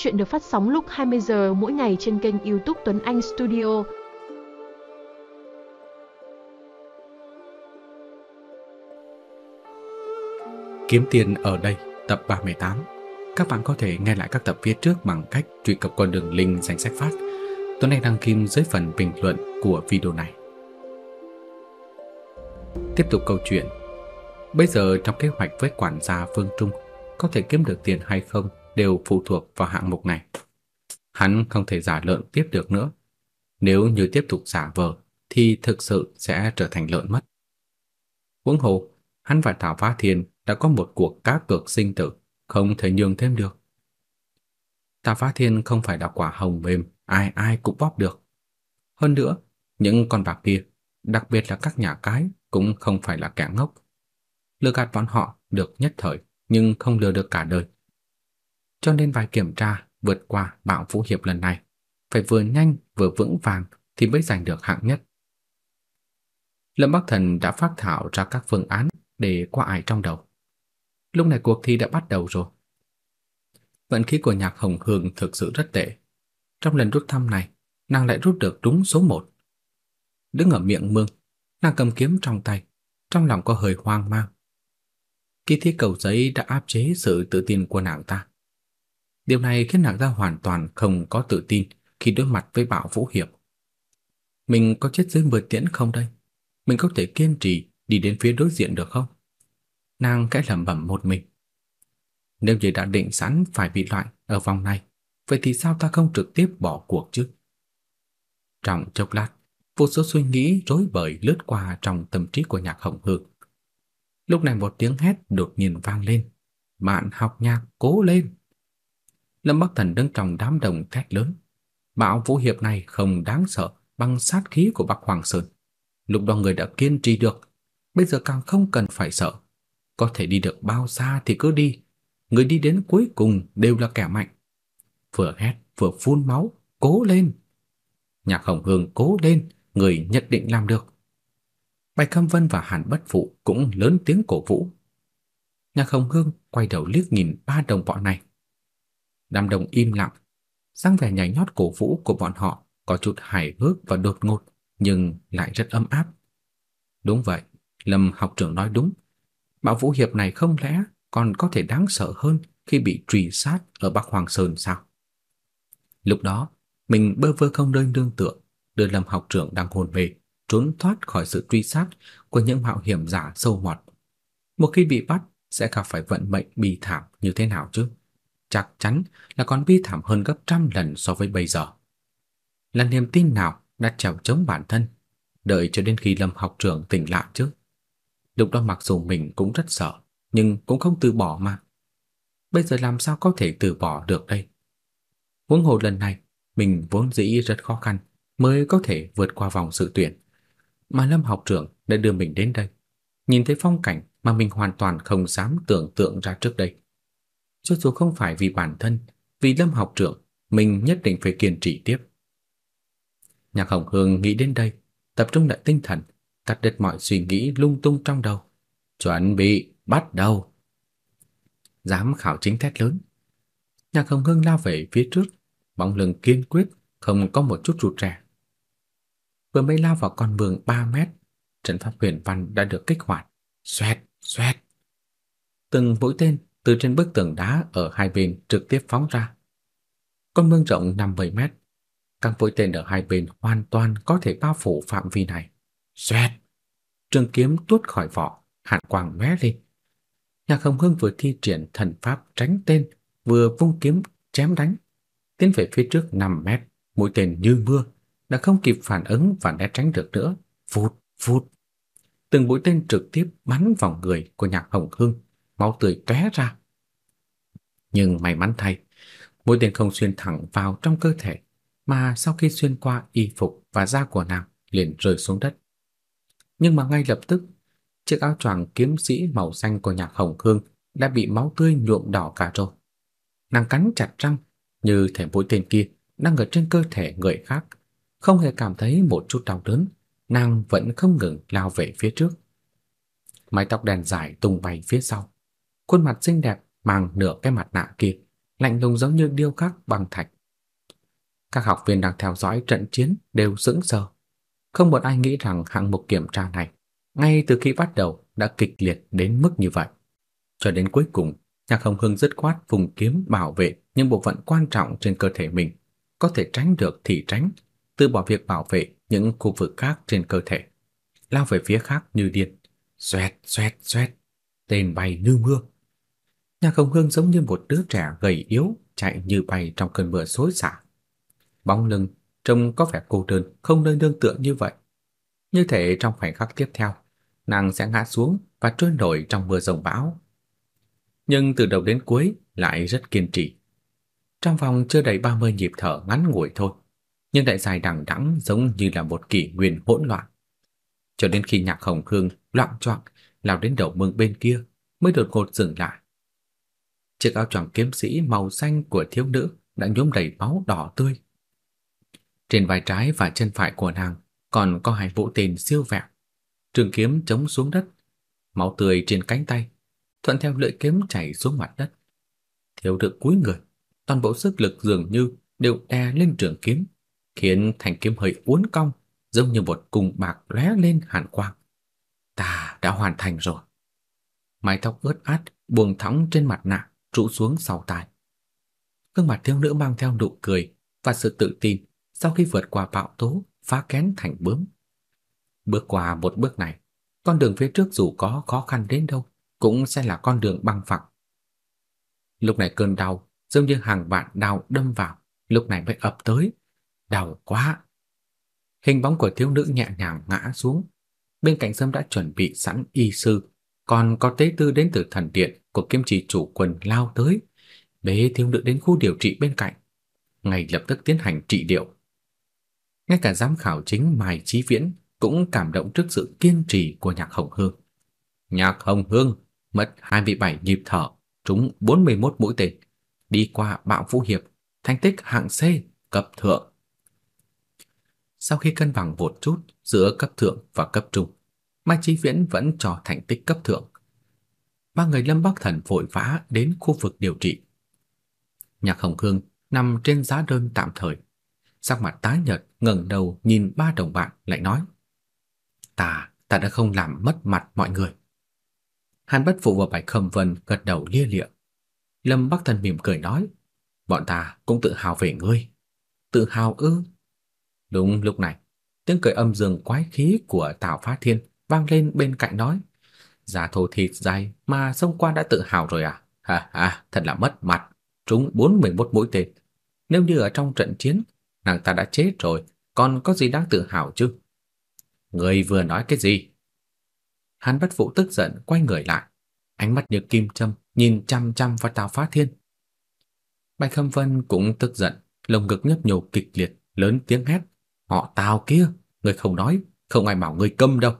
Chuyện được phát sóng lúc 20 giờ mỗi ngày trên kênh YouTube Tuấn Anh Studio. Kiếm tiền ở đây, tập 38. Các bạn có thể nghe lại các tập phía trước bằng cách truy cập qua đường link danh sách phát. Tuấn Anh đăng kim dưới phần bình luận của video này. Tiếp tục câu chuyện. Bây giờ trong kế hoạch với quản gia Phương Trung, có thể kiếm được tiền hay không đều phụ thuộc vào hạng mục này. Hắn không thể giả lợn tiếp được nữa. Nếu như tiếp tục giả vờ thì thực sự sẽ trở thành lợn mất. Huống hồ, hắn và Thảo Phá Thiên đã có một cuộc cá cược sinh tử, không thể nhường thêm được. Thảo Phá Thiên không phải là quả hồng mềm, ai ai cũng bóp được. Hơn nữa, những con bạc kia, đặc biệt là các nhà cái cũng không phải là kẻ ngốc. Lừa gạt bọn họ được nhất thời, nhưng không lừa được cả đời. Cho nên vài kiểm tra vượt qua bạo vũ hiệp lần này, phải vừa nhanh vừa vững vàng thì mới giành được hạng nhất. Lâm Bắc Thần đã phát thảo ra các phương án để qua ải trong đầu. Lúc này cuộc thi đã bắt đầu rồi. Vận khí của Nhạc Hồng Hương thực sự rất tệ. Trong lần rút thăm này, nàng lại rút được đúng số 1. Đứng ở miệng mương, nàng cầm kiếm trong tay, trong lòng có hơi hoang mang. Kỳ thi cầu giấy đã áp chế sự tự tin của nàng ta. Điều này khiến nàng ta hoàn toàn không có tự tin khi đối mặt với bạo vũ hiệp. Mình có chết dưới mưa tiễn không đây? Mình có thể kiên trì đi đến phía đối diện được không? Nàng khẽ lẩm bẩm một mình. Nếu như đã định sẵn phải bị loại ở vòng này, vậy thì sao ta không trực tiếp bỏ cuộc chứ? Trong chốc lát, vô số suy nghĩ rối bời lướt qua trong tâm trí của Nhạc Hồng Hương. Lúc này một tiếng hét đột nhiên vang lên. Bạn học nhạc cố lên. Lâm Bắc Thần đứng trong đám đồng thét lớn. bão vũ hiệp này không đáng sợ bằng sát khí của Bắc Hoàng Sơn. Lúc đó người đã kiên trì được, bây giờ càng không cần phải sợ. Có thể đi được bao xa thì cứ đi. Người đi đến cuối cùng đều là kẻ mạnh. Vừa hét vừa phun máu, cố lên. Nhạc Hồng Hương cố lên, người nhất định làm được. Bạch Cam Vân và Hàn Bất Phụ cũng lớn tiếng cổ vũ. Nhạc Hồng Hương quay đầu liếc nhìn ba đồng bọn này. Đám đông im lặng, dáng vẻ nhảy nhót cổ vũ của bọn họ có chút hài hước và đột ngột, nhưng lại rất ấm áp. Đúng vậy, Lâm học trưởng nói đúng. Bảo Vũ Hiệp này không lẽ còn có thể đáng sợ hơn khi bị truy sát ở Bắc Hoàng Sơn sao? Lúc đó, mình bơ vơ không nơi nương tựa, đưa Lâm học trưởng đang hồn về, trốn thoát khỏi sự truy sát của những mạo hiểm giả sâu mọt. Một khi bị bắt, sẽ gặp phải vận mệnh bi thảm như thế nào chứ? Chắc chắn là còn bi thảm hơn gấp trăm lần so với bây giờ. Là niềm tin nào đã trèo chống bản thân, đợi cho đến khi Lâm học trưởng tỉnh lại chứ? Lúc đó mặc dù mình cũng rất sợ, nhưng cũng không từ bỏ mà. Bây giờ làm sao có thể từ bỏ được đây? Huống hồ lần này, mình vốn dĩ rất khó khăn mới có thể vượt qua vòng dự tuyển mà Lâm học trưởng đã đưa mình đến đây. Nhìn thấy phong cảnh mà mình hoàn toàn không dám tưởng tượng ra trước đây. Cho dù không phải vì bản thân, vì Lâm học trưởng, mình nhất định phải kiên trì tiếp. Nhạc Hồng Hương nghĩ đến đây, tập trung lại tinh thần, cắt đứt mọi suy nghĩ lung tung trong đầu. Chuẩn bị, bắt đầu. Giám khảo chính thét lớn. Nhạc Hồng Hương lao về phía trước, bóng lưng kiên quyết, không có một chút rụt rè vừa mới lao vào con mương 3 mét, trận pháp huyền văn đã được kích hoạt. Xoẹt, xoẹt. Từng mũi tên từ trên bức tường đá ở hai bên trực tiếp phóng ra. Con mương rộng 50 mét, các mũi tên ở hai bên hoàn toàn có thể bao phủ phạm vi này. Xoẹt. Trường kiếm tuốt khỏi vỏ, hàn quang lóe lên. Nhạc Hồng hương vừa thi triển thần pháp tránh tên, vừa vung kiếm chém đánh, tiến về phía trước 5 mét, mũi tên như mưa đã không kịp phản ứng và né tránh được nữa. Vụt, vụt. Từng mũi tên trực tiếp bắn vào người của Nhạc Hồng Hương, máu tươi tóe ra. Nhưng may mắn thay, mũi tên không xuyên thẳng vào trong cơ thể, mà sau khi xuyên qua y phục và da của nàng liền rơi xuống đất. Nhưng mà ngay lập tức, chiếc áo choàng kiếm sĩ màu xanh của Nhạc Hồng Hương đã bị máu tươi nhuộm đỏ cả rồi. Nàng cắn chặt răng, như thể mũi tên kia đang ở trên cơ thể người khác không hề cảm thấy một chút đau đớn, nàng vẫn không ngừng lao về phía trước. Mái tóc đen dài tung bay phía sau, khuôn mặt xinh đẹp mang nửa cái mặt nạ kia lạnh lùng giống như điêu khắc bằng thạch. Các học viên đang theo dõi trận chiến đều sững sờ. Không một ai nghĩ rằng hạng mục kiểm tra này ngay từ khi bắt đầu đã kịch liệt đến mức như vậy. Cho đến cuối cùng, Nhạc Hồng Hưng dứt khoát vùng kiếm bảo vệ những bộ phận quan trọng trên cơ thể mình, có thể tránh được thì tránh, từ bỏ việc bảo vệ những khu vực khác trên cơ thể, lao về phía khác như điên, xoẹt xoẹt xoẹt, tên bay như mưa. Nhạc Hồng Hương giống như một đứa trẻ gầy yếu chạy như bay trong cơn mưa xối xả. Bóng lưng trông có vẻ cô đơn, không nơi nương tựa như vậy. Như thể trong khoảnh khắc tiếp theo, nàng sẽ ngã xuống và trôi nổi trong mưa rồng bão. Nhưng từ đầu đến cuối lại rất kiên trì. Trong vòng chưa đầy 30 nhịp thở ngắn ngủi thôi, nhưng lại dài đằng đẵng giống như là một kỷ nguyên hỗn loạn. Cho đến khi Nhạc Hồng Hương loạn choạng lao đến đầu mương bên kia mới đột ngột dừng lại. Chiếc áo choàng kiếm sĩ màu xanh của thiếu nữ đã nhuốm đầy máu đỏ tươi. Trên vai trái và chân phải của nàng còn có hai vũ tên siêu vẹo. Trường kiếm chống xuống đất, máu tươi trên cánh tay, thuận theo lưỡi kiếm chảy xuống mặt đất. Thiếu nữ cúi người, toàn bộ sức lực dường như đều đè lên trường kiếm, khiến thanh kiếm hơi uốn cong, giống như một cung bạc lóe lên hàn quang. Ta đã hoàn thành rồi. Mái tóc ướt át buông thõng trên mặt nạ, trụ xuống sau tai. Gương mặt thiếu nữ mang theo nụ cười và sự tự tin sau khi vượt qua bão tố, phá kén thành bướm. Bước qua một bước này, con đường phía trước dù có khó khăn đến đâu cũng sẽ là con đường bằng phẳng. Lúc này cơn đau giống như hàng vạn đau đâm vào, lúc này mới ập tới. Đau quá. Hình bóng của thiếu nữ nhẹ nhàng ngã xuống. Bên cạnh sâm đã chuẩn bị sẵn y sư, còn có tế tư đến từ thần điện của kiếm trì chủ quân lao tới, bế thiếu nữ đến khu điều trị bên cạnh, ngay lập tức tiến hành trị liệu. Ngay cả giám khảo chính Mai Chí Viễn cũng cảm động trước sự kiên trì của Nhạc Hồng Hương. Nhạc Hồng Hương mất 27 nhịp thở, trúng 41 mũi tên, đi qua bạo vũ hiệp, thành tích hạng C, cấp thượng. Sau khi cân bằng một chút giữa cấp thượng và cấp trung, Mai Chí Viễn vẫn cho thành tích cấp thượng. Ba người Lâm Bắc Thần vội vã đến khu vực điều trị. Nhạc Hồng Khương nằm trên giá đơn tạm thời, sắc mặt tái nhợt ngẩng đầu nhìn ba đồng bạn lại nói: "Ta, ta đã không làm mất mặt mọi người." Hàn Bất Phụ và Bạch Khâm Vân gật đầu lia lịa. Lâm Bắc Thần mỉm cười nói: "Bọn ta cũng tự hào về ngươi." "Tự hào ư?" Đúng lúc này, tiếng cười âm dương quái khí của Tào Phá Thiên vang lên bên cạnh nói: "Giả thổ thịt dày mà sông qua đã tự hào rồi à? Ha ha, thật là mất mặt." Trúng 41 mũi tên. Nếu như ở trong trận chiến, nàng ta đã chết rồi, còn có gì đáng tự hào chứ? Người vừa nói cái gì? Hàn Bất vũ tức giận quay người lại, ánh mắt như kim châm nhìn chăm chăm vào Tào Phá Thiên. Bạch Khâm Vân cũng tức giận, lồng ngực nhấp nhô kịch liệt, lớn tiếng hét: "Họ Tào kia, người không nói, không ai bảo người câm đâu."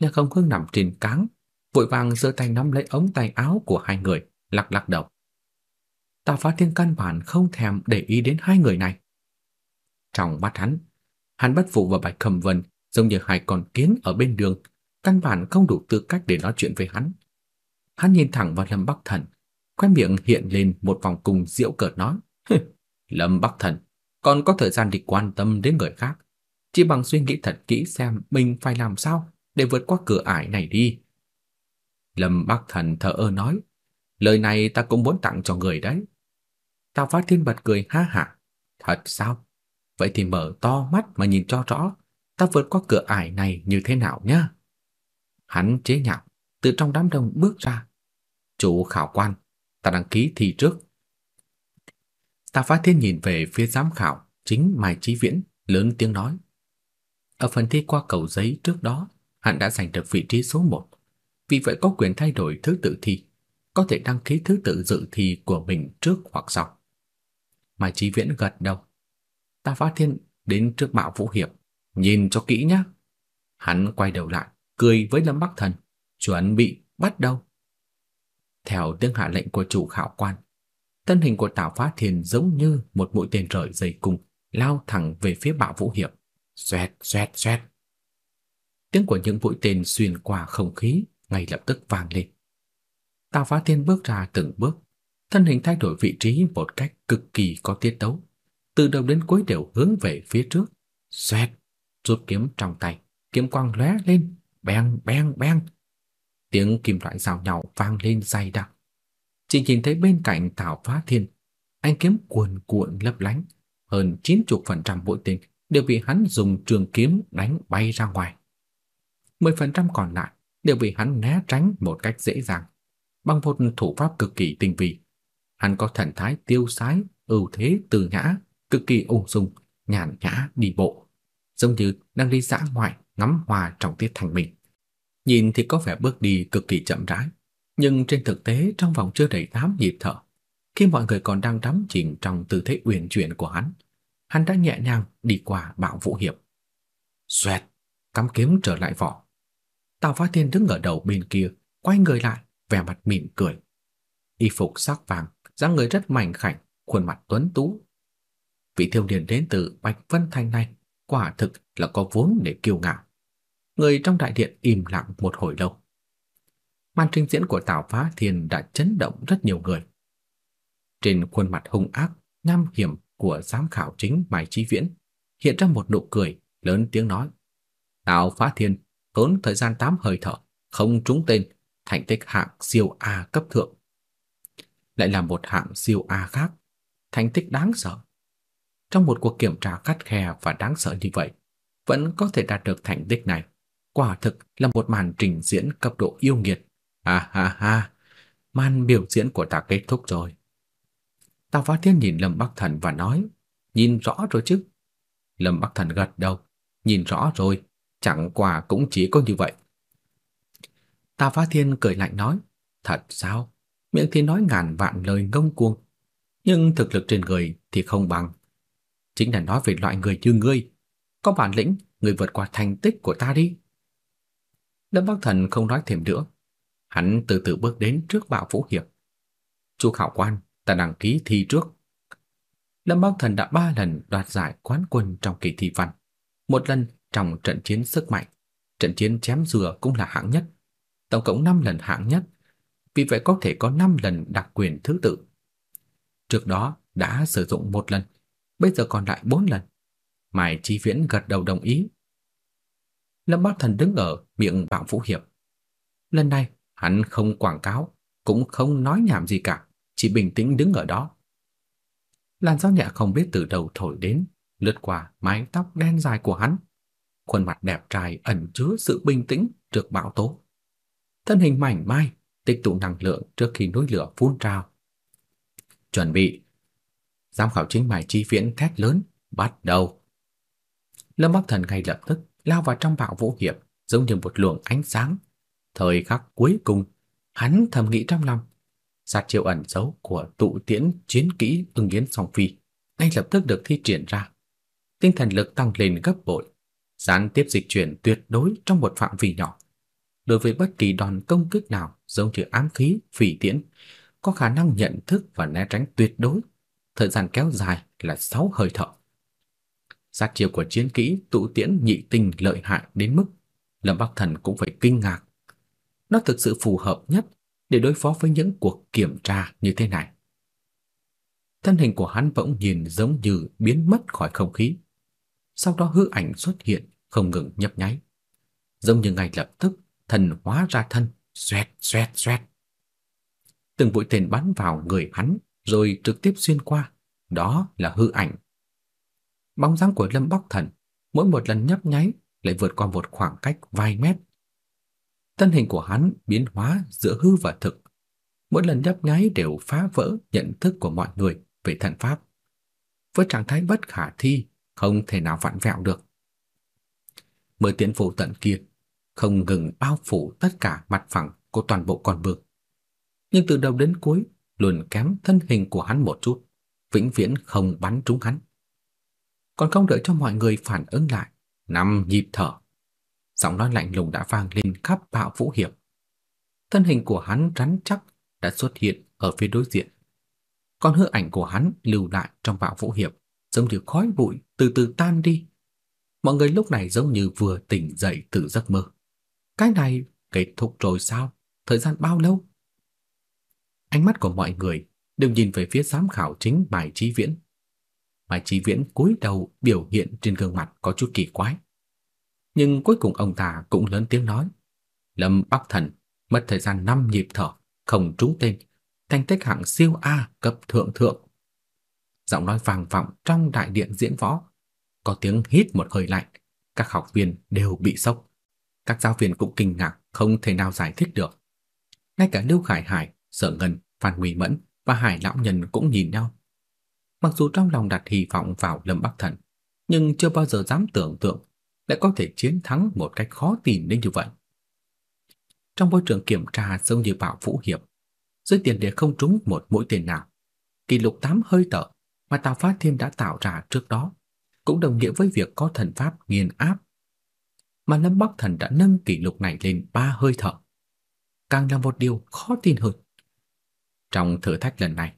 Nhưng Không Hương nằm trên cáng, vội vàng giơ tay nắm lấy ống tay áo của hai người, lắc lắc đầu. Tào Phá Thiên căn bản không thèm để ý đến hai người này. Trong mắt hắn, hắn bất phụ và Bạch Khâm Vân giống như hai con kiến ở bên đường, căn bản không đủ tư cách để nói chuyện với hắn. Hắn nhìn thẳng vào Lâm Bắc Thần, khóe miệng hiện lên một vòng cùng giễu cợt nói: "Lâm Bắc Thần, còn có thời gian để quan tâm đến người khác, chỉ bằng suy nghĩ thật kỹ xem mình phải làm sao để vượt qua cửa ải này đi." Lâm Bắc Thần thở ơ nói: "Lời này ta cũng muốn tặng cho người đấy." Tào Phát Thiên bật cười ha hả. Thật sao? Vậy thì mở to mắt mà nhìn cho rõ, ta vượt qua cửa ải này như thế nào nhá. Hắn chế nhạo, từ trong đám đông bước ra. Chủ khảo quan, ta đăng ký thi trước. Tào Phát Thiên nhìn về phía giám khảo, chính Mai Chí Viễn, lớn tiếng nói. Ở phần thi qua cầu giấy trước đó, hắn đã giành được vị trí số 1, vì vậy có quyền thay đổi thứ tự thi, có thể đăng ký thứ tự dự thi của mình trước hoặc sau. Mai Chí Viễn gật đầu. Ta phát thiên đến trước Mạo Vũ Hiệp, nhìn cho kỹ nhé. Hắn quay đầu lại, cười với Lâm Bắc Thần, chuẩn bị bắt đầu. Theo tiếng hạ lệnh của chủ khảo quan, thân hình của Tào Phá Thiên giống như một mũi tên rời dây cung, lao thẳng về phía Bạo Vũ Hiệp. Xoẹt, xoẹt, xoẹt. Tiếng của những mũi tên xuyên qua không khí ngay lập tức vang lên. Tào Phá Thiên bước ra từng bước, thân hình thay đổi vị trí một cách cực kỳ có tiết tấu, từ đầu đến cuối đều hướng về phía trước. Xoẹt, rút kiếm trong tay, kiếm quang lóe lên, beng beng beng. Tiếng kim loại giao nhau vang lên dày đặc. Chỉ nhìn thấy bên cạnh Tào Phá Thiên, anh kiếm cuồn cuộn lấp lánh, hơn 90% mũi tên đều bị hắn dùng trường kiếm đánh bay ra ngoài. 10% còn lại đều bị hắn né tránh một cách dễ dàng, bằng một thủ pháp cực kỳ tinh vi. Hắn có thần thái tiêu sái, ưu thế từ nhã, cực kỳ ung dung, nhàn nhã đi bộ, giống như đang đi dã ngoại ngắm hoa trong tiết thanh bình. Nhìn thì có vẻ bước đi cực kỳ chậm rãi, nhưng trên thực tế trong vòng chưa đầy 8 nhịp thở, khi mọi người còn đang đắm chìm trong tư thế uyển chuyển của hắn, hắn đã nhẹ nhàng đi qua bạo vũ hiệp. Xoẹt, cắm kiếm trở lại vỏ. Tào Phá Thiên đứng ở đầu bên kia, quay người lại, vẻ mặt mỉm cười. Y phục sắc vàng, dáng người rất mảnh khảnh, khuôn mặt tuấn tú. Vị thiếu niên đến từ Bạch Vân Thành này quả thực là có vốn để kiêu ngạo. Người trong đại điện im lặng một hồi lâu. Màn trình diễn của Tào Phá Thiên đã chấn động rất nhiều người. Trên khuôn mặt hung ác, nham hiểm của giám khảo chính Mai Chí Viễn hiện ra một nụ cười, lớn tiếng nói: "Tào Phá Thiên, tốn thời gian tám hơi thở, không trúng tên, thành tích hạng siêu A cấp thượng." Lại là một hạng siêu A khác, thành tích đáng sợ. Trong một cuộc kiểm tra khắt khe và đáng sợ như vậy, vẫn có thể đạt được thành tích này, quả thực là một màn trình diễn cấp độ yêu nghiệt. Ha ha ha, màn biểu diễn của ta kết thúc rồi. Tào Phá Thiên nhìn Lâm Bắc Thần và nói, nhìn rõ rồi chứ. Lâm Bắc Thần gật đầu, nhìn rõ rồi, chẳng qua cũng chỉ có như vậy. Ta Phá Thiên cười lạnh nói, thật sao? Miệng thì nói ngàn vạn lời ngông cuồng, nhưng thực lực trên người thì không bằng. Chính là nói về loại người như ngươi, có bản lĩnh, người vượt qua thành tích của ta đi. Lâm Bắc Thần không nói thêm nữa, hắn từ từ bước đến trước Bạo Vũ Hiệp. Chu Khảo Quan, ta đăng ký thi trước. Lâm Bắc Thần đã ba lần đoạt giải quán quân trong kỳ thi văn, một lần trong trận chiến sức mạnh, trận chiến chém dừa cũng là hạng nhất, tổng cộng 5 lần hạng nhất, vì vậy có thể có 5 lần đặc quyền thứ tự. Trước đó đã sử dụng một lần, bây giờ còn lại 4 lần. Mai Chi Viễn gật đầu đồng ý. Lâm Bắc Thần đứng ở miệng Bạo Vũ Hiệp. Lần này, hắn không quảng cáo, cũng không nói nhảm gì cả chỉ bình tĩnh đứng ở đó. Làn gió nhẹ không biết từ đâu thổi đến, lướt qua mái tóc đen dài của hắn. Khuôn mặt đẹp trai ẩn chứa sự bình tĩnh trước bão tố. Thân hình mảnh mai, tích tụ năng lượng trước khi núi lửa phun trào. Chuẩn bị. Giám khảo chính mài chi viễn thét lớn, bắt đầu. Lâm Bắc Thần ngay lập tức lao vào trong bạo vũ hiệp, giống như một luồng ánh sáng. Thời khắc cuối cùng, hắn thầm nghĩ trong lòng, sát chiêu ẩn dấu của tụ tiễn chiến kỹ ưng yến song phi ngay lập tức được thi triển ra. Tinh thần lực tăng lên gấp bội, gián tiếp dịch chuyển tuyệt đối trong một phạm vi nhỏ. Đối với bất kỳ đòn công kích nào giống như ám khí, phỉ tiễn, có khả năng nhận thức và né tránh tuyệt đối, thời gian kéo dài là 6 hơi thở. Sát chiêu của chiến kỹ tụ tiễn nhị tinh lợi hại đến mức Lâm Bắc Thần cũng phải kinh ngạc. Nó thực sự phù hợp nhất để đối phó với những cuộc kiểm tra như thế này. Thân hình của hắn bỗng nhìn giống như biến mất khỏi không khí. Sau đó hư ảnh xuất hiện, không ngừng nhấp nháy. Giống như ngay lập tức thần hóa ra thân, xoẹt xoẹt xoẹt. Từng bụi tên bắn vào người hắn rồi trực tiếp xuyên qua, đó là hư ảnh. Bóng dáng của Lâm Bắc Thần mỗi một lần nhấp nháy lại vượt qua một khoảng cách vài mét Thân hình của hắn biến hóa giữa hư và thực. Mỗi lần nhấp nháy đều phá vỡ nhận thức của mọi người về thần pháp. Với trạng thái bất khả thi, không thể nào vặn vẹo được. Mười tiến phủ tận kia không ngừng bao phủ tất cả mặt phẳng của toàn bộ con vực Nhưng từ đầu đến cuối luôn kém thân hình của hắn một chút, vĩnh viễn không bắn trúng hắn. Còn không đợi cho mọi người phản ứng lại, năm nhịp thở, giọng nói lạnh lùng đã vang lên khắp bạo vũ hiệp. Thân hình của hắn rắn chắc đã xuất hiện ở phía đối diện. Còn hư ảnh của hắn lưu lại trong bạo vũ hiệp, giống như khói bụi từ từ tan đi. Mọi người lúc này giống như vừa tỉnh dậy từ giấc mơ. Cái này kết thúc rồi sao? Thời gian bao lâu? Ánh mắt của mọi người đều nhìn về phía giám khảo chính Bài trí Viễn. Bài trí Viễn cúi đầu biểu hiện trên gương mặt có chút kỳ quái. Nhưng cuối cùng ông ta cũng lớn tiếng nói, Lâm Bắc Thần mất thời gian 5 nhịp thở, không trúng tên, thành tích hạng siêu A cấp thượng thượng. Giọng nói vang vọng trong đại điện diễn võ, có tiếng hít một hơi lạnh, các học viên đều bị sốc. Các giáo viên cũng kinh ngạc không thể nào giải thích được. Ngay cả Lưu Khải Hải, Sở Ngân, Phan Nguy Mẫn và Hải lão nhân cũng nhìn nhau. Mặc dù trong lòng đặt hy vọng vào Lâm Bắc Thần, nhưng chưa bao giờ dám tưởng tượng lại có thể chiến thắng một cách khó tin đến như vậy. Trong môi trường kiểm tra giống như bạo Vũ Hiệp, dưới tiền đề không trúng một mũi tên nào, kỷ lục 8 hơi thở mà Tào Phát Thiên đã tạo ra trước đó cũng đồng nghĩa với việc có thần pháp nghiền áp. Mà Lâm Bắc Thần đã nâng kỷ lục này lên ba hơi thở. Càng là một điều khó tin hơn. Trong thử thách lần này,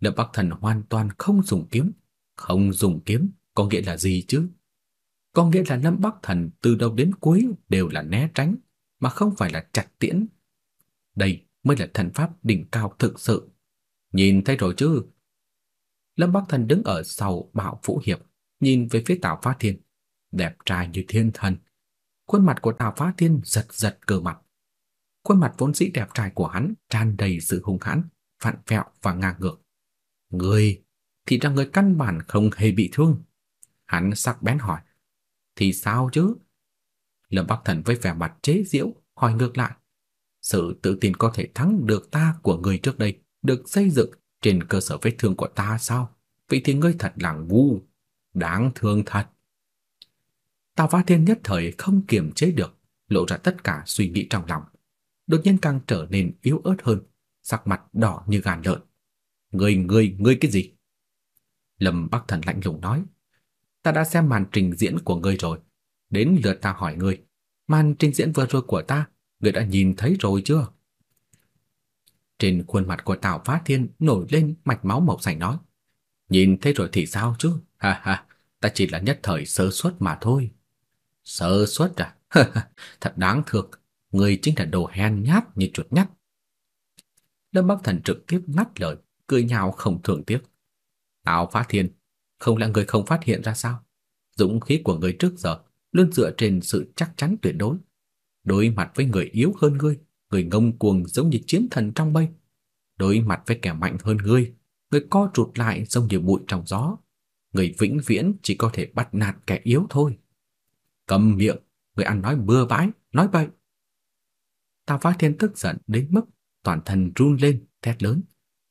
Lâm Bắc Thần hoàn toàn không dùng kiếm. Không dùng kiếm có nghĩa là gì chứ? Có nghĩa là Lâm Bắc Thần từ đầu đến cuối đều là né tránh, mà không phải là chặt tiễn. Đây mới là thần pháp đỉnh cao thực sự. Nhìn thấy rồi chứ? Lâm Bắc Thần đứng ở sau bạo Vũ Hiệp, nhìn về phía Tào Phá Thiên, đẹp trai như thiên thần. Khuôn mặt của Tào Phá Thiên giật giật cơ mặt. Khuôn mặt vốn dĩ đẹp trai của hắn tràn đầy sự hung hãn, vặn vẹo và ngang ngược. Người thì ra người căn bản không hề bị thương. Hắn sắc bén hỏi, thì sao chứ? Lâm Bắc Thần với vẻ mặt chế giễu hỏi ngược lại, sự tự tin có thể thắng được ta của người trước đây được xây dựng trên cơ sở vết thương của ta sao? Vậy thì ngươi thật là ngu, đáng thương thật. Tào Phá Thiên nhất thời không kiềm chế được, lộ ra tất cả suy nghĩ trong lòng. Đột nhiên càng trở nên yếu ớt hơn, sắc mặt đỏ như gan lợn. Ngươi, ngươi, ngươi cái gì? Lâm Bắc Thần lạnh lùng nói. Ta đã xem màn trình diễn của ngươi rồi. Đến lượt ta hỏi ngươi. Màn trình diễn vừa rồi của ta, ngươi đã nhìn thấy rồi chưa? Trên khuôn mặt của Tào Phá Thiên nổi lên mạch máu màu xanh nói. Nhìn thấy rồi thì sao chứ? Ha ha, ta chỉ là nhất thời sơ suất mà thôi. Sơ suất à? Thật đáng thương, ngươi chính là đồ hèn nhát như chuột nhắt. Lâm Bắc Thần trực tiếp ngắt lời, cười nhạo không thường tiếc. Tào Phá Thiên, không lẽ người không phát hiện ra sao? Dũng khí của người trước giờ luôn dựa trên sự chắc chắn tuyệt đối. Đối mặt với người yếu hơn ngươi, người ngông cuồng giống như chiến thần trong mây. Đối mặt với kẻ mạnh hơn ngươi, người co rụt lại giống như bụi trong gió. Người vĩnh viễn chỉ có thể bắt nạt kẻ yếu thôi. Cầm miệng, người ăn nói bừa bãi, nói bậy. Tào Phá Thiên tức giận đến mức toàn thân run lên, thét lớn.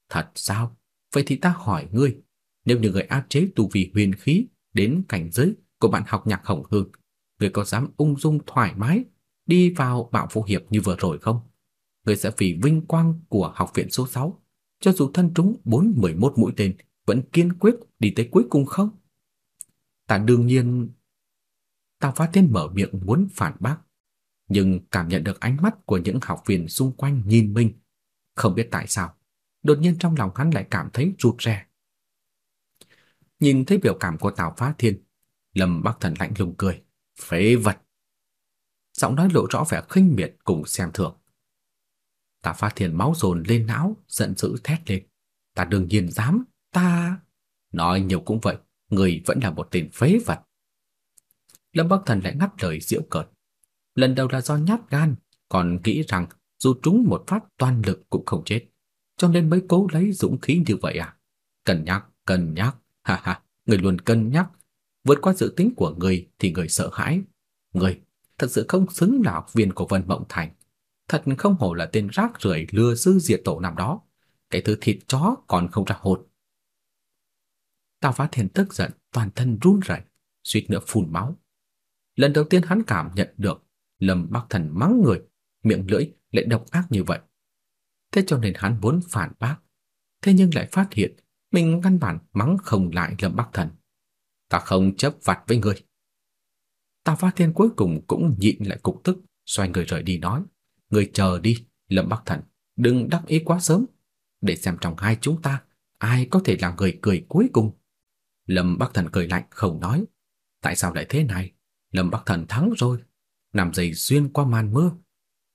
Thật sao? Vậy thì ta hỏi ngươi, nếu như người áp chế tu vi huyền khí đến cảnh giới của bạn học nhạc hồng hương, người có dám ung dung thoải mái đi vào bạo phụ hiệp như vừa rồi không? Người sẽ vì vinh quang của học viện số 6, cho dù thân trúng 411 mũi tên, vẫn kiên quyết đi tới cuối cùng không? Ta đương nhiên... Tào Phá Thiên mở miệng muốn phản bác, nhưng cảm nhận được ánh mắt của những học viên xung quanh nhìn mình. Không biết tại sao, đột nhiên trong lòng hắn lại cảm thấy rụt rè. Nhìn thấy biểu cảm của Tào Phá Thiên, Lâm Bắc Thần lạnh lùng cười, phế vật. Giọng nói lộ rõ vẻ khinh miệt cùng xem thường. Ta phát Thiên máu dồn lên não, giận dữ thét lên. Ta đương nhiên dám, ta... Nói nhiều cũng vậy, người vẫn là một tên phế vật. Lâm Bắc Thần lại ngắt lời diễu cợt. Lần đầu là do nhát gan, còn nghĩ rằng dù trúng một phát toàn lực cũng không chết, cho nên mới cố lấy dũng khí như vậy à? Cân nhắc, cân nhắc, ha ha, người luôn cân nhắc, vượt qua dự tính của người thì người sợ hãi. Người thật sự không xứng là học viên của Vân Mộng Thành. Thật không hổ là tên rác rưởi lừa sư diệt tổ năm đó. Cái thứ thịt chó còn không ra hột. Tào Phá Thiên tức giận, toàn thân run rẩy, suýt nữa phun máu. Lần đầu tiên hắn cảm nhận được Lâm Bắc Thần mắng người, miệng lưỡi lại độc ác như vậy. Thế cho nên hắn muốn phản bác, thế nhưng lại phát hiện mình căn bản mắng không lại Lâm Bắc Thần. Ta không chấp vặt với người. Tào Phát Thiên cuối cùng cũng nhịn lại cục tức, xoay người rời đi nói, người chờ đi, Lâm Bắc Thần, đừng đắc ý quá sớm, để xem trong hai chúng ta ai có thể là người cười cuối cùng. Lâm Bắc Thần cười lạnh không nói, tại sao lại thế này? Lâm Bắc Thần thắng rồi, nằm dày xuyên qua màn mưa,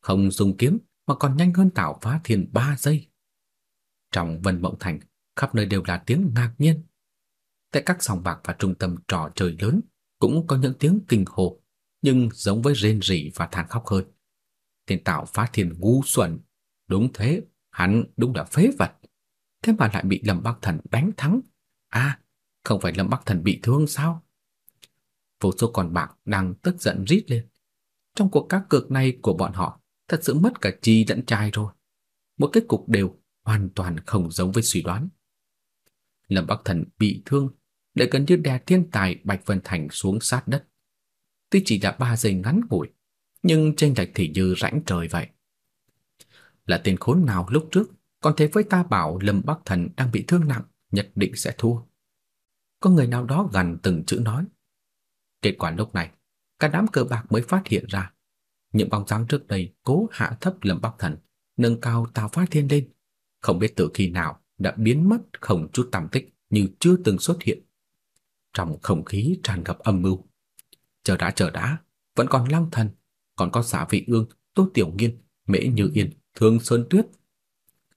không dùng kiếm mà còn nhanh hơn Tào Phá Thiên 3 giây. Trong Vân Mộng Thành, khắp nơi đều là tiếng ngạc nhiên. Tại các sòng bạc và trung tâm trò chơi lớn cũng có những tiếng kinh hô, nhưng giống với rên rỉ và than khóc hơn. Tên tạo phá thiên ngu xuẩn, đúng thế, hắn đúng là phế vật. Thế mà lại bị Lâm Bắc Thần đánh thắng. À, không phải Lâm Bắc Thần bị thương sao? Vô số con bạc đang tức giận rít lên. Trong cuộc cá cược này của bọn họ, thật sự mất cả chi lẫn trai rồi. Một kết cục đều hoàn toàn không giống với suy đoán. Lâm Bắc Thần bị thương, lại gần như đè thiên tài Bạch Vân Thành xuống sát đất. Tuy chỉ là ba giây ngắn ngủi, nhưng trên lệch thì như rãnh trời vậy. Là tên khốn nào lúc trước còn thế với ta bảo Lâm Bắc Thần đang bị thương nặng, nhất định sẽ thua. Có người nào đó gần từng chữ nói. Kết quả lúc này, cả đám cờ bạc mới phát hiện ra. Những bóng dáng trước đây cố hạ thấp Lâm Bắc Thần, nâng cao Tào Phát Thiên lên, không biết từ khi nào đã biến mất không chút tăm tích như chưa từng xuất hiện. Trong không khí tràn ngập âm mưu. Chờ đã chờ đã, vẫn còn Lăng Thần, còn có Giả Vị Ương, Tô Tiểu Nghiên, Mễ Như Yên, Thương Sơn Tuyết.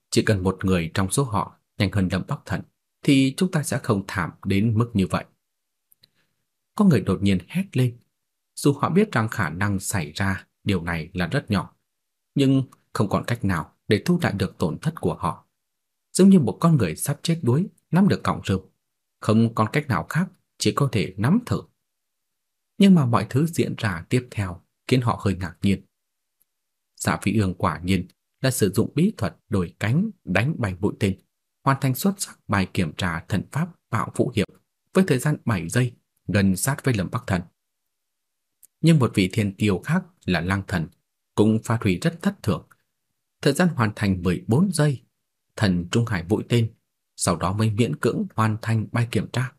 Chỉ cần một người trong số họ nhanh hơn Lâm Bắc Thần thì chúng ta sẽ không thảm đến mức như vậy. Có người đột nhiên hét lên, dù họ biết rằng khả năng xảy ra điều này là rất nhỏ, nhưng không còn cách nào để thu lại được tổn thất của họ. Giống như một con người sắp chết đuối nắm được cọng rơm, không còn cách nào khác, chỉ có thể nắm thử. Nhưng mà mọi thứ diễn ra tiếp theo khiến họ hơi ngạc nhiên. Dạ Phi Ương quả nhiên đã sử dụng bí thuật đổi cánh đánh bay bụi tên, hoàn thành xuất sắc bài kiểm tra thần pháp bạo phụ hiệp với thời gian 7 giây, gần sát với Lâm Bắc Thần. Nhưng một vị thiên tiêu khác là Lăng Thần cũng phát huy rất thất thường. Thời gian hoàn thành 14 giây, thần Trung Hải vội tên, sau đó mới miễn cưỡng hoàn thành bài kiểm tra.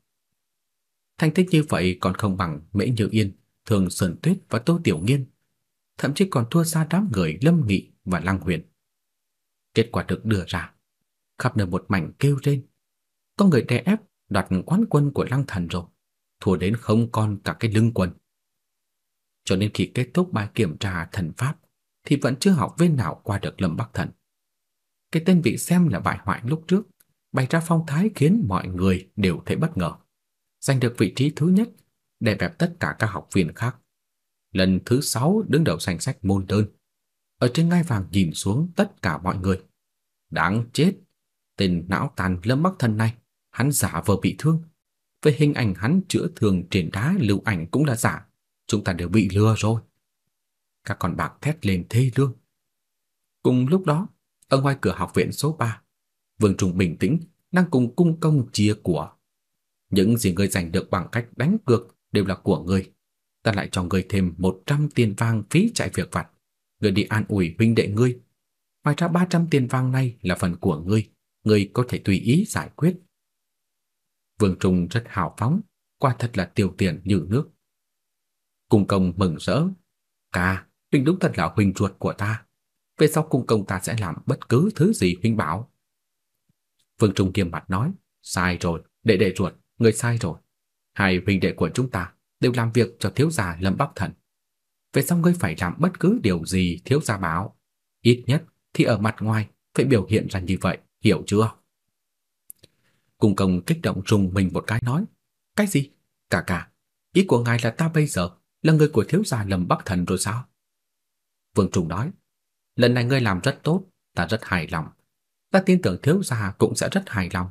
Thành tích như vậy còn không bằng Mễ Như Yên, Thường Sơn Tuyết và Tô Tiểu Nghiên, thậm chí còn thua xa đám người Lâm Nghị và Lăng Huyền. Kết quả được đưa ra, khắp nơi một mảnh kêu lên. Có người đè ép đoạt quán quân của Lăng Thần rồi, thua đến không còn cả cái lưng quần. Cho nên khi kết thúc bài kiểm tra thần pháp thì vẫn chưa học viên nào qua được Lâm Bắc Thần. Cái tên bị xem là bại hoại lúc trước, bày ra phong thái khiến mọi người đều thấy bất ngờ. Giành được vị trí thứ nhất, đè bẹp tất cả các học viên khác. Lần thứ sáu đứng đầu danh sách môn đơn. Ở trên ngai vàng nhìn xuống tất cả mọi người. Đáng chết! Tên não tàn Lâm Bắc Thần này, hắn giả vờ bị thương. Với hình ảnh hắn chữa thương trên đá lưu ảnh cũng là giả. Chúng ta đều bị lừa rồi. Các con bạc thét lên thê lương. Cùng lúc đó, ở ngoài cửa học viện số 3, Vương Trung bình tĩnh đang cùng cung công chia của. Những gì ngươi giành được bằng cách đánh cược đều là của ngươi. Ta lại cho ngươi thêm 100 tiền vàng phí chạy việc vặt. Ngươi đi an ủi huynh đệ ngươi. Ngoài ra 300 tiền vàng này là phần của ngươi, ngươi có thể tùy ý giải quyết. Vương Trung rất hào phóng, quả thật là tiêu tiền như nước. Cung công mừng rỡ. Ca, huynh đúng thật là huynh ruột của ta. Về sau cung công ta sẽ làm bất cứ thứ gì huynh bảo. Vương Trung kiêm mặt nói, sai rồi, đệ đệ ruột, người sai rồi. Hai huynh đệ của chúng ta đều làm việc cho thiếu gia Lâm Bắc Thần. Về sau ngươi phải làm bất cứ điều gì thiếu gia bảo. Ít nhất thì ở mặt ngoài phải biểu hiện ra như vậy, hiểu chưa? Cung công kích động rùng mình một cái nói, cái gì? Cả cả, ý của ngài là ta bây giờ là người của thiếu gia Lâm Bắc Thần rồi sao? Vương trùng nói, lần này ngươi làm rất tốt, ta rất hài lòng. Ta tin tưởng thiếu gia cũng sẽ rất hài lòng.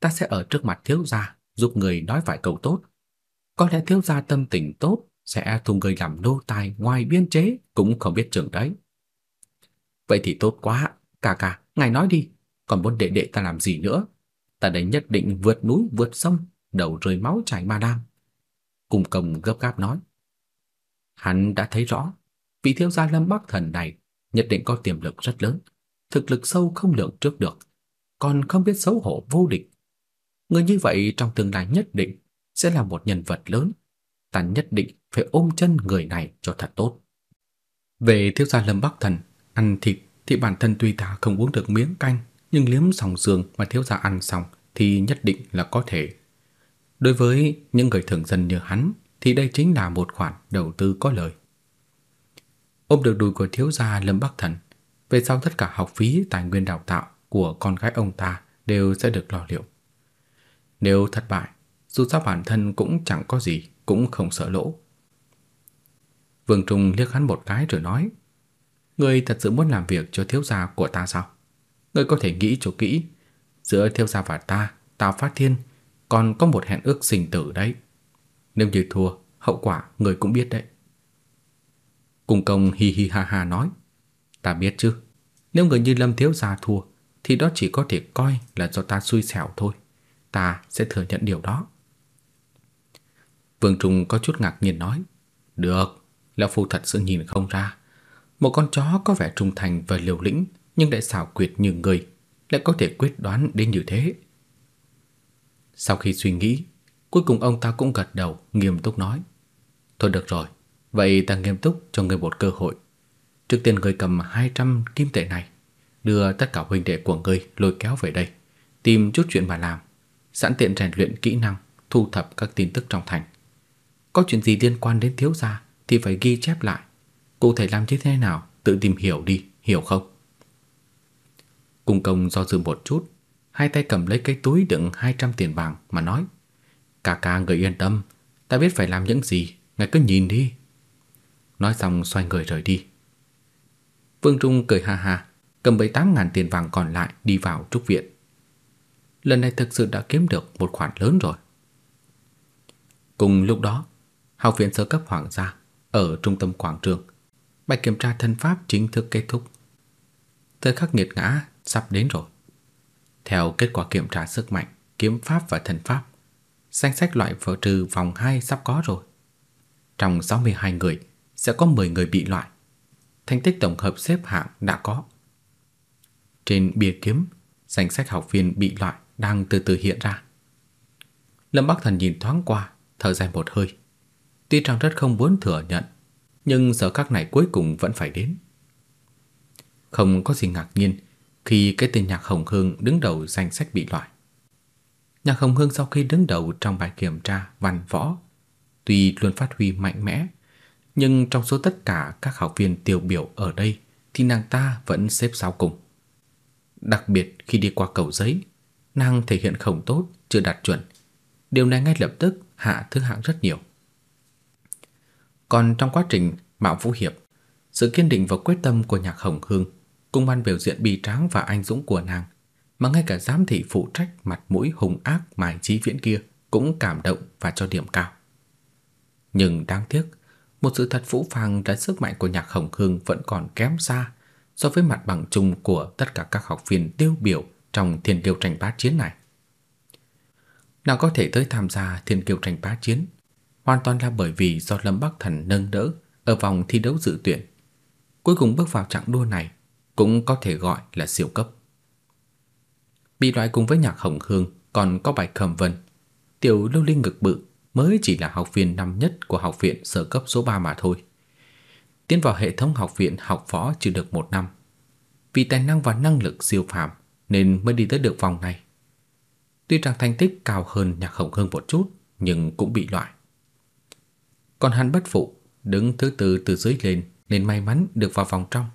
Ta sẽ ở trước mặt thiếu gia giúp người nói vài câu tốt. Có lẽ thiếu gia tâm tình tốt sẽ thu người làm nô tài ngoài biên chế cũng không biết chừng đấy. Vậy thì tốt quá, cả cả, ngài nói đi, còn muốn đệ đệ ta làm gì nữa? Ta đây nhất định vượt núi vượt sông, đầu rơi máu chảy ma đam. Cùng công gấp gáp nói. Hắn đã thấy rõ, vị thiếu gia Lâm Bắc Thần này nhất định có tiềm lực rất lớn, thực lực sâu không lường trước được, còn không biết xấu hổ vô địch. Người như vậy trong tương lai nhất định sẽ là một nhân vật lớn, ta nhất định phải ôm chân người này cho thật tốt. Về thiếu gia Lâm Bắc Thần, ăn thịt thì bản thân tuy ta không uống được miếng canh, nhưng liếm sòng giường mà thiếu gia ăn xong thì nhất định là có thể. Đối với những người thường dân như hắn thì đây chính là một khoản đầu tư có lợi. Ôm được đùi của thiếu gia Lâm Bắc Thần, về sau tất cả học phí tài nguyên đào tạo của con gái ông ta đều sẽ được lo liệu. Nếu thất bại, dù sao bản thân cũng chẳng có gì, cũng không sợ lỗ. Vương Trung liếc hắn một cái rồi nói, Ngươi thật sự muốn làm việc cho thiếu gia của ta sao? Ngươi có thể nghĩ cho kỹ, giữa thiếu gia và ta, Tào Phát Thiên còn có một hẹn ước sinh tử đấy. Nếu như thua, hậu quả người cũng biết đấy. cùng công hi hi ha ha nói, ta biết chứ, nếu người như Lâm thiếu gia thua thì đó chỉ có thể coi là do ta xui xẻo thôi. Ta sẽ thừa nhận điều đó. Vương Trung có chút ngạc nhiên nói, được, lão phu thật sự nhìn không ra. Một con chó có vẻ trung thành và liều lĩnh nhưng lại xảo quyệt như người, lại có thể quyết đoán đến như thế. Sau khi suy nghĩ, cuối cùng ông ta cũng gật đầu, nghiêm túc nói. Thôi được rồi, vậy ta nghiêm túc cho người một cơ hội. Trước tiên người cầm 200 kim tệ này, đưa tất cả huynh đệ của người lôi kéo về đây, tìm chút chuyện mà làm, sẵn tiện rèn luyện kỹ năng, thu thập các tin tức trong thành. Có chuyện gì liên quan đến thiếu gia thì phải ghi chép lại. Cụ thể làm như thế nào, tự tìm hiểu đi, hiểu không? Cung công do dự một chút, hai tay cầm lấy cái túi đựng 200 tiền vàng mà nói: ca ca người yên tâm, ta biết phải làm những gì, ngài cứ nhìn đi." Nói xong xoay người rời đi. Vương Trung cười ha ha, cầm 78 ngàn tiền vàng còn lại đi vào trúc viện. Lần này thực sự đã kiếm được một khoản lớn rồi. Cùng lúc đó, học viện sơ cấp hoàng gia ở trung tâm quảng trường, bài kiểm tra thân pháp chính thức kết thúc. Thời khắc nghiệt ngã sắp đến rồi. Theo kết quả kiểm tra sức mạnh, kiếm pháp và thần pháp, danh sách loại phở trừ vòng 2 sắp có rồi. Trong 62 người sẽ có 10 người bị loại. Thành tích tổng hợp xếp hạng đã có. Trên bìa kiếm, danh sách học viên bị loại đang từ từ hiện ra. Lâm Bắc Thần nhìn thoáng qua, thở dài một hơi. Tuy rằng rất không muốn thừa nhận, nhưng giờ các này cuối cùng vẫn phải đến. Không có gì ngạc nhiên khi cái tên Nhạc Hồng Hương đứng đầu danh sách bị loại. Nhạc Hồng Hương sau khi đứng đầu trong bài kiểm tra văn võ, tuy luôn phát huy mạnh mẽ, nhưng trong số tất cả các học viên tiêu biểu ở đây thì nàng ta vẫn xếp sau cùng. Đặc biệt khi đi qua cầu giấy, nàng thể hiện không tốt, chưa đạt chuẩn. Điều này ngay lập tức hạ thứ hạng rất nhiều. Còn trong quá trình Mạo Vũ Hiệp, sự kiên định và quyết tâm của Nhạc Hồng Hương cùng ban biểu diễn bi tráng và anh dũng của nàng, mà ngay cả giám thị phụ trách mặt mũi hùng ác mài trí viễn kia cũng cảm động và cho điểm cao. Nhưng đáng tiếc, một sự thật phũ phàng là sức mạnh của nhạc Hồng Hương vẫn còn kém xa so với mặt bằng chung của tất cả các học viên tiêu biểu trong thiên kiêu tranh bá chiến này. Nào có thể tới tham gia thiên kiêu tranh bá chiến, hoàn toàn là bởi vì do Lâm Bắc Thần nâng đỡ ở vòng thi đấu dự tuyển. Cuối cùng bước vào chặng đua này cũng có thể gọi là siêu cấp. Bị loại cùng với nhạc Hồng Hương còn có bài khẩm Vân. Tiểu Lưu Linh ngực bự mới chỉ là học viên năm nhất của học viện sở cấp số 3 mà thôi. Tiến vào hệ thống học viện học võ chưa được một năm. Vì tài năng và năng lực siêu phàm nên mới đi tới được vòng này. Tuy rằng thành tích cao hơn Nhạc Hồng Hương một chút, nhưng cũng bị loại. Còn hắn bất phụ, đứng thứ tư từ dưới lên nên may mắn được vào vòng trong.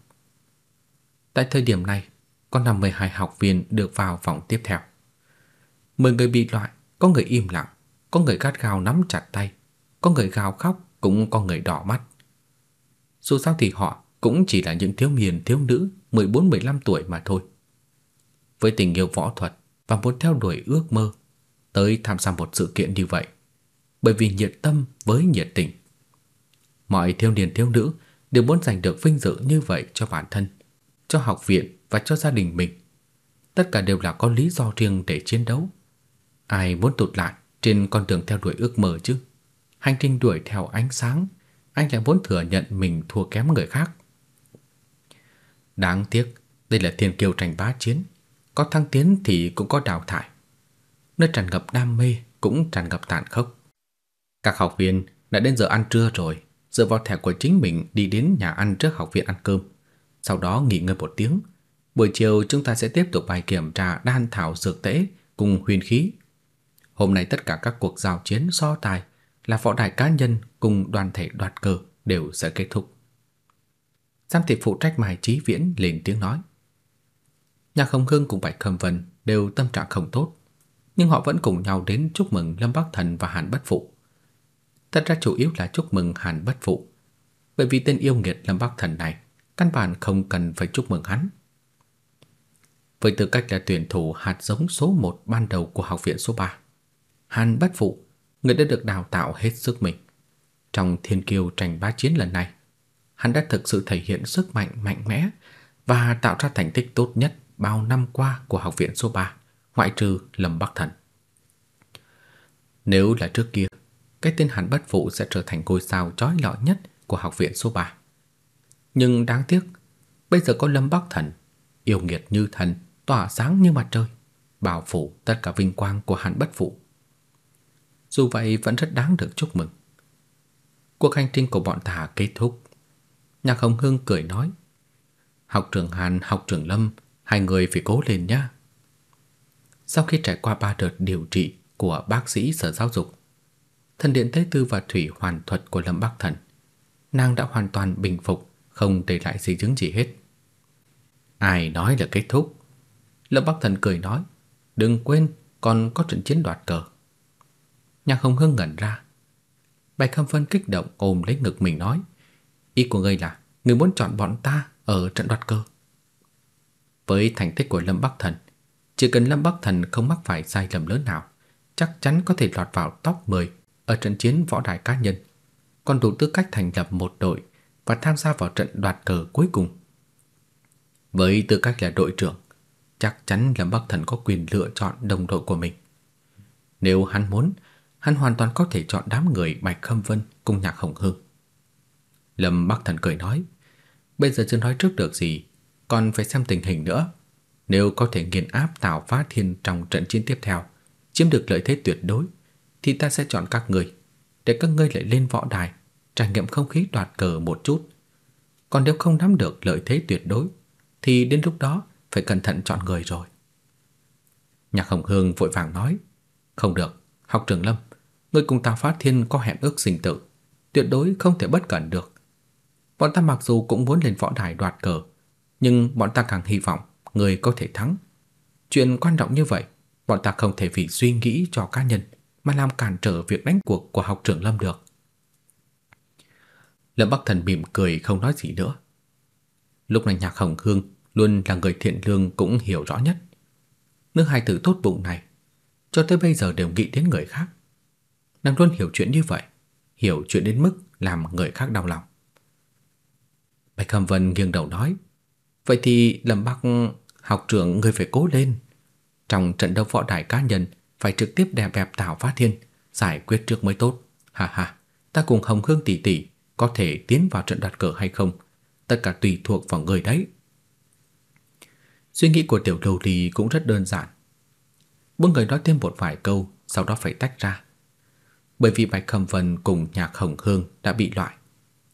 Tại thời điểm này, có 52 học viên được vào vòng tiếp theo. 10 người bị loại, có người im lặng, có người gắt gao nắm chặt tay, có người gào khóc, cũng có người đỏ mắt. Dù sao thì họ cũng chỉ là những thiếu niên thiếu nữ 14-15 tuổi mà thôi. Với tình yêu võ thuật và muốn theo đuổi ước mơ, tới tham gia một sự kiện như vậy, bởi vì nhiệt tâm với nhiệt tình. Mọi thiếu niên thiếu nữ đều muốn giành được vinh dự như vậy cho bản thân cho học viện và cho gia đình mình. Tất cả đều là có lý do riêng để chiến đấu. Ai muốn tụt lại trên con đường theo đuổi ước mơ chứ? Hành trình đuổi theo ánh sáng, anh lại muốn thừa nhận mình thua kém người khác. Đáng tiếc, đây là thiên kiêu tranh bá chiến, có thăng tiến thì cũng có đào thải. Nơi tràn ngập đam mê cũng tràn ngập tàn khốc. Các học viên đã đến giờ ăn trưa rồi, dựa vào thẻ của chính mình đi đến nhà ăn trước học viện ăn cơm sau đó nghỉ ngơi một tiếng. Buổi chiều chúng ta sẽ tiếp tục bài kiểm tra đan thảo dược tễ cùng huyền khí. Hôm nay tất cả các cuộc giao chiến so tài là võ đại cá nhân cùng đoàn thể đoạt cờ đều sẽ kết thúc. Giám thị phụ trách Mai Chí Viễn lên tiếng nói. Nhạc Không Hương cùng Bạch Khâm Vân đều tâm trạng không tốt, nhưng họ vẫn cùng nhau đến chúc mừng Lâm Bắc Thần và Hàn Bất Phụ. Thật ra chủ yếu là chúc mừng Hàn Bất Phụ, bởi vì tên yêu nghiệt Lâm Bắc Thần này căn bản không cần phải chúc mừng hắn. Với tư cách là tuyển thủ hạt giống số 1 ban đầu của học viện số 3, Hàn Bất Phụ, người đã được đào tạo hết sức mình. Trong thiên kiêu tranh bá chiến lần này, hắn đã thực sự thể hiện sức mạnh mạnh mẽ và tạo ra thành tích tốt nhất bao năm qua của học viện số 3, ngoại trừ Lâm Bắc Thần. Nếu là trước kia, cái tên Hàn Bất Phụ sẽ trở thành ngôi sao chói lọi nhất của học viện số 3. Nhưng đáng tiếc, bây giờ có Lâm Bắc Thần, yêu nghiệt như thần, tỏa sáng như mặt trời, bảo phủ tất cả vinh quang của Hàn Bất Phụ. Dù vậy vẫn rất đáng được chúc mừng. Cuộc hành trình của bọn ta kết thúc. Nhạc Hồng Hương cười nói, học trưởng Hàn, học trưởng Lâm, hai người phải cố lên nhé. Sau khi trải qua ba đợt điều trị của bác sĩ sở giáo dục, thần điện Tế Tư và thủy hoàn thuật của Lâm Bắc Thần, nàng đã hoàn toàn bình phục, không để lại di chứng gì hết. Ai nói là kết thúc? Lâm Bắc Thần cười nói, đừng quên còn có trận chiến đoạt cờ. Nhạc Hồng Hương ngẩn ra. Bạch Khâm Vân kích động ôm lấy ngực mình nói, ý của ngươi là ngươi muốn chọn bọn ta ở trận đoạt cờ. Với thành tích của Lâm Bắc Thần, chỉ cần Lâm Bắc Thần không mắc phải sai lầm lớn nào, chắc chắn có thể lọt vào top 10 ở trận chiến võ đài cá nhân, còn đủ tư cách thành lập một đội và tham gia vào trận đoạt cờ cuối cùng. Với tư cách là đội trưởng, chắc chắn Lâm Bắc Thần có quyền lựa chọn đồng đội của mình. Nếu hắn muốn, hắn hoàn toàn có thể chọn đám người Bạch Khâm Vân cùng Nhạc Hồng Hương. Lâm Bắc Thần cười nói, bây giờ chưa nói trước được gì, còn phải xem tình hình nữa. Nếu có thể nghiền áp Tào Phá Thiên trong trận chiến tiếp theo, chiếm được lợi thế tuyệt đối, thì ta sẽ chọn các người, để các ngươi lại lên võ đài, trải nghiệm không khí đoạt cờ một chút. Còn nếu không nắm được lợi thế tuyệt đối, thì đến lúc đó phải cẩn thận chọn người rồi. Nhạc Hồng Hương vội vàng nói, không được, học trưởng Lâm, ngươi cùng Tào Phá Thiên có hẹn ước sinh tử, tuyệt đối không thể bất cẩn được. Bọn ta mặc dù cũng muốn lên võ đài đoạt cờ, nhưng bọn ta càng hy vọng người có thể thắng. Chuyện quan trọng như vậy, bọn ta không thể vì suy nghĩ cho cá nhân mà làm cản trở việc đánh cuộc của học trưởng Lâm được. Lâm Bắc Thần mỉm cười không nói gì nữa. Lúc này Nhạc Hồng Hương luôn là người thiện lương cũng hiểu rõ nhất. Nữ hai tử tốt bụng này, cho tới bây giờ đều nghĩ đến người khác. Nàng luôn hiểu chuyện như vậy, hiểu chuyện đến mức làm người khác đau lòng. Bạch Hầm Vân nghiêng đầu nói, vậy thì Lâm Bắc học trưởng người phải cố lên. Trong trận đấu võ đài cá nhân phải trực tiếp đè bẹp Tào Phát Thiên, giải quyết trước mới tốt. Ha ha, ta cùng Hồng Hương tỷ tỷ có thể tiến vào trận đoạt cờ hay không, tất cả tùy thuộc vào người đấy. Suy nghĩ của tiểu đầu ly cũng rất đơn giản. Bốn người nói thêm một vài câu, sau đó phải tách ra. Bởi vì Bạch Khâm Vân cùng Nhạc Hồng Hương đã bị loại.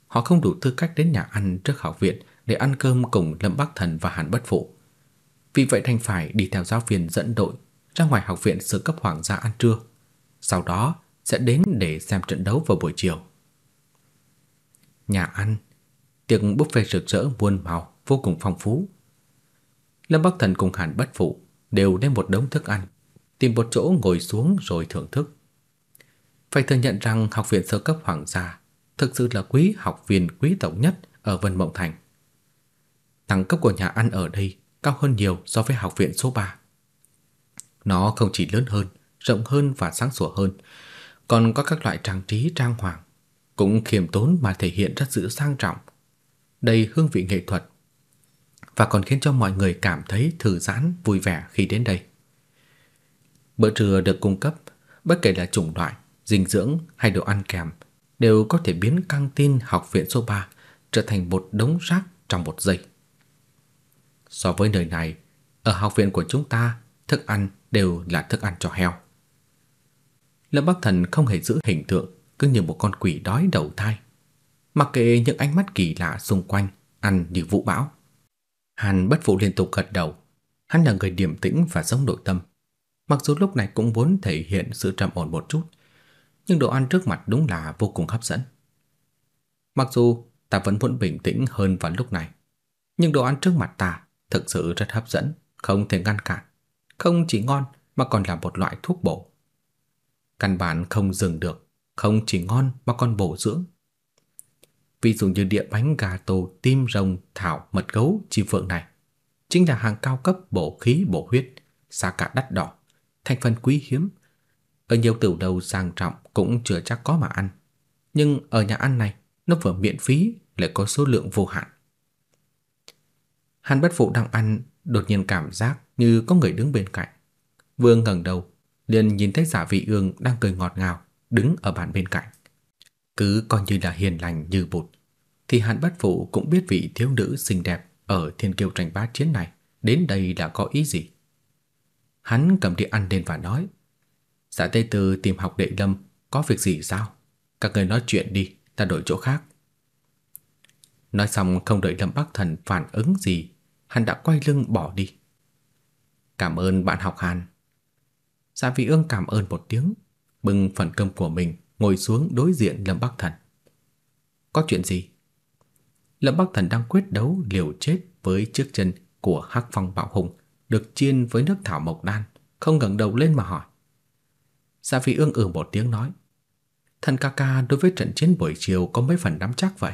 Họ không đủ tư cách đến nhà ăn trước học viện để ăn cơm cùng Lâm Bắc Thần và Hàn Bất Phụ. Vì vậy thành phải đi theo giáo viên dẫn đội ra ngoài học viện sơ cấp hoàng gia ăn trưa. Sau đó sẽ đến để xem trận đấu vào buổi chiều. Nhà ăn, tiệc buffet rực rỡ muôn màu, vô cùng phong phú. Lâm Bắc Thần cùng Hàn Bất Phụ đều đem một đống thức ăn, tìm một chỗ ngồi xuống rồi thưởng thức. Phải thừa nhận rằng học viện sơ cấp hoàng gia thực sự là quý học viên quý tộc nhất ở Vân Mộng Thành. Đẳng cấp của nhà ăn ở đây cao hơn nhiều so với học viện số 3. Nó không chỉ lớn hơn, rộng hơn và sáng sủa hơn, còn có các loại trang trí trang hoàng, cũng khiêm tốn mà thể hiện rất sự sang trọng, đầy hương vị nghệ thuật và còn khiến cho mọi người cảm thấy thư giãn, vui vẻ khi đến đây. Bữa trưa được cung cấp, bất kể là chủng loại, dinh dưỡng hay đồ ăn kèm, đều có thể biến căng tin học viện số 3 trở thành một đống rác trong một giây. So với nơi này, ở học viện của chúng ta, thức ăn đều là thức ăn cho heo. Lâm Bắc Thần không hề giữ hình tượng cứ như một con quỷ đói đầu thai. Mặc kệ những ánh mắt kỳ lạ xung quanh, ăn như vũ bão. Hàn bất phụ liên tục gật đầu. Hắn là người điềm tĩnh và sống nội tâm. Mặc dù lúc này cũng muốn thể hiện sự trầm ổn một chút, nhưng đồ ăn trước mặt đúng là vô cùng hấp dẫn. Mặc dù ta vẫn vẫn bình tĩnh hơn vào lúc này, nhưng đồ ăn trước mặt ta thực sự rất hấp dẫn, không thể ngăn cản. không chỉ ngon mà còn là một loại thuốc bổ. Căn bản không dừng được, không chỉ ngon mà còn bổ dưỡng. Ví dụ như địa bánh gà tô tim rồng thảo mật gấu chim phượng này, chính là hàng cao cấp bổ khí bổ huyết, giá cả đắt đỏ, thành phần quý hiếm. Ở nhiều tiểu đầu sang trọng cũng chưa chắc có mà ăn. Nhưng ở nhà ăn này, nó vừa miễn phí lại có số lượng vô hạn. Hàn Bất Phụ đang ăn, đột nhiên cảm giác như có người đứng bên cạnh. Vương ngẩng đầu, liền nhìn thấy Giả Vị Ương đang cười ngọt ngào, đứng ở bàn bên cạnh. Cứ coi như là hiền lành như bụt, thì Hàn Bất Phụ cũng biết vị thiếu nữ xinh đẹp ở Thiên Kiêu tranh bá chiến này đến đây đã có ý gì. Hắn cầm đĩa ăn lên và nói: "Giả Tây Từ tìm học đệ lâm, có việc gì sao? Các người nói chuyện đi, ta đổi chỗ khác." Nói xong không đợi Lâm Bắc Thần phản ứng gì, hắn đã quay lưng bỏ đi. Cảm ơn bạn học Hàn. Giả Vị Ương cảm ơn một tiếng, bưng phần cơm của mình ngồi xuống đối diện Lâm Bắc Thần. Có chuyện gì? Lâm Bắc Thần đang quyết đấu liều chết với chiếc chân của Hắc Phong Bạo Hùng được chiên với nước thảo mộc đan, không ngẩng đầu lên mà hỏi. Giả Vị Ương ừ một tiếng nói, thần ca ca đối với trận chiến buổi chiều có mấy phần nắm chắc vậy?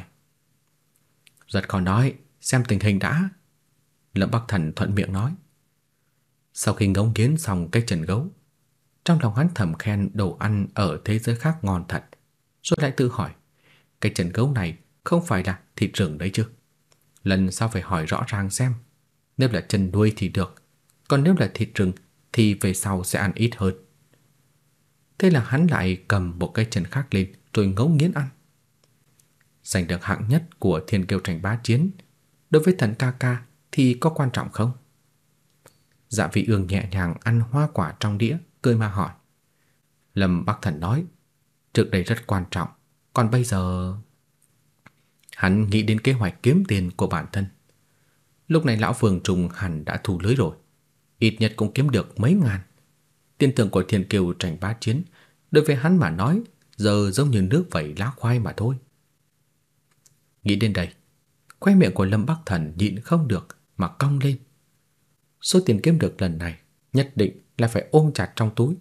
giật khó nói, xem tình hình đã. Lâm Bắc Thần thuận miệng nói. Sau khi ngấu nghiến xong cái chân gấu, trong lòng hắn thầm khen đồ ăn ở thế giới khác ngon thật, rồi lại tự hỏi, cái chân gấu này không phải là thịt rừng đấy chứ? Lần sau phải hỏi rõ ràng xem, nếu là chân đuôi thì được, còn nếu là thịt rừng thì về sau sẽ ăn ít hơn. Thế là hắn lại cầm một cái chân khác lên rồi ngấu nghiến ăn giành được hạng nhất của thiên kiêu tranh bá chiến, đối với thần ca ca thì có quan trọng không? Dạ vị ương nhẹ nhàng ăn hoa quả trong đĩa, cười mà hỏi. Lâm Bắc Thần nói, trước đây rất quan trọng, còn bây giờ... Hắn nghĩ đến kế hoạch kiếm tiền của bản thân. Lúc này lão phường trùng hẳn đã thu lưới rồi, ít nhất cũng kiếm được mấy ngàn. Tiền thưởng của thiên kiều tranh bá chiến, đối với hắn mà nói, giờ giống như nước vẩy lá khoai mà thôi. Nghĩ đến đây, khoe miệng của Lâm Bắc Thần nhịn không được mà cong lên. Số tiền kiếm được lần này nhất định là phải ôm chặt trong túi.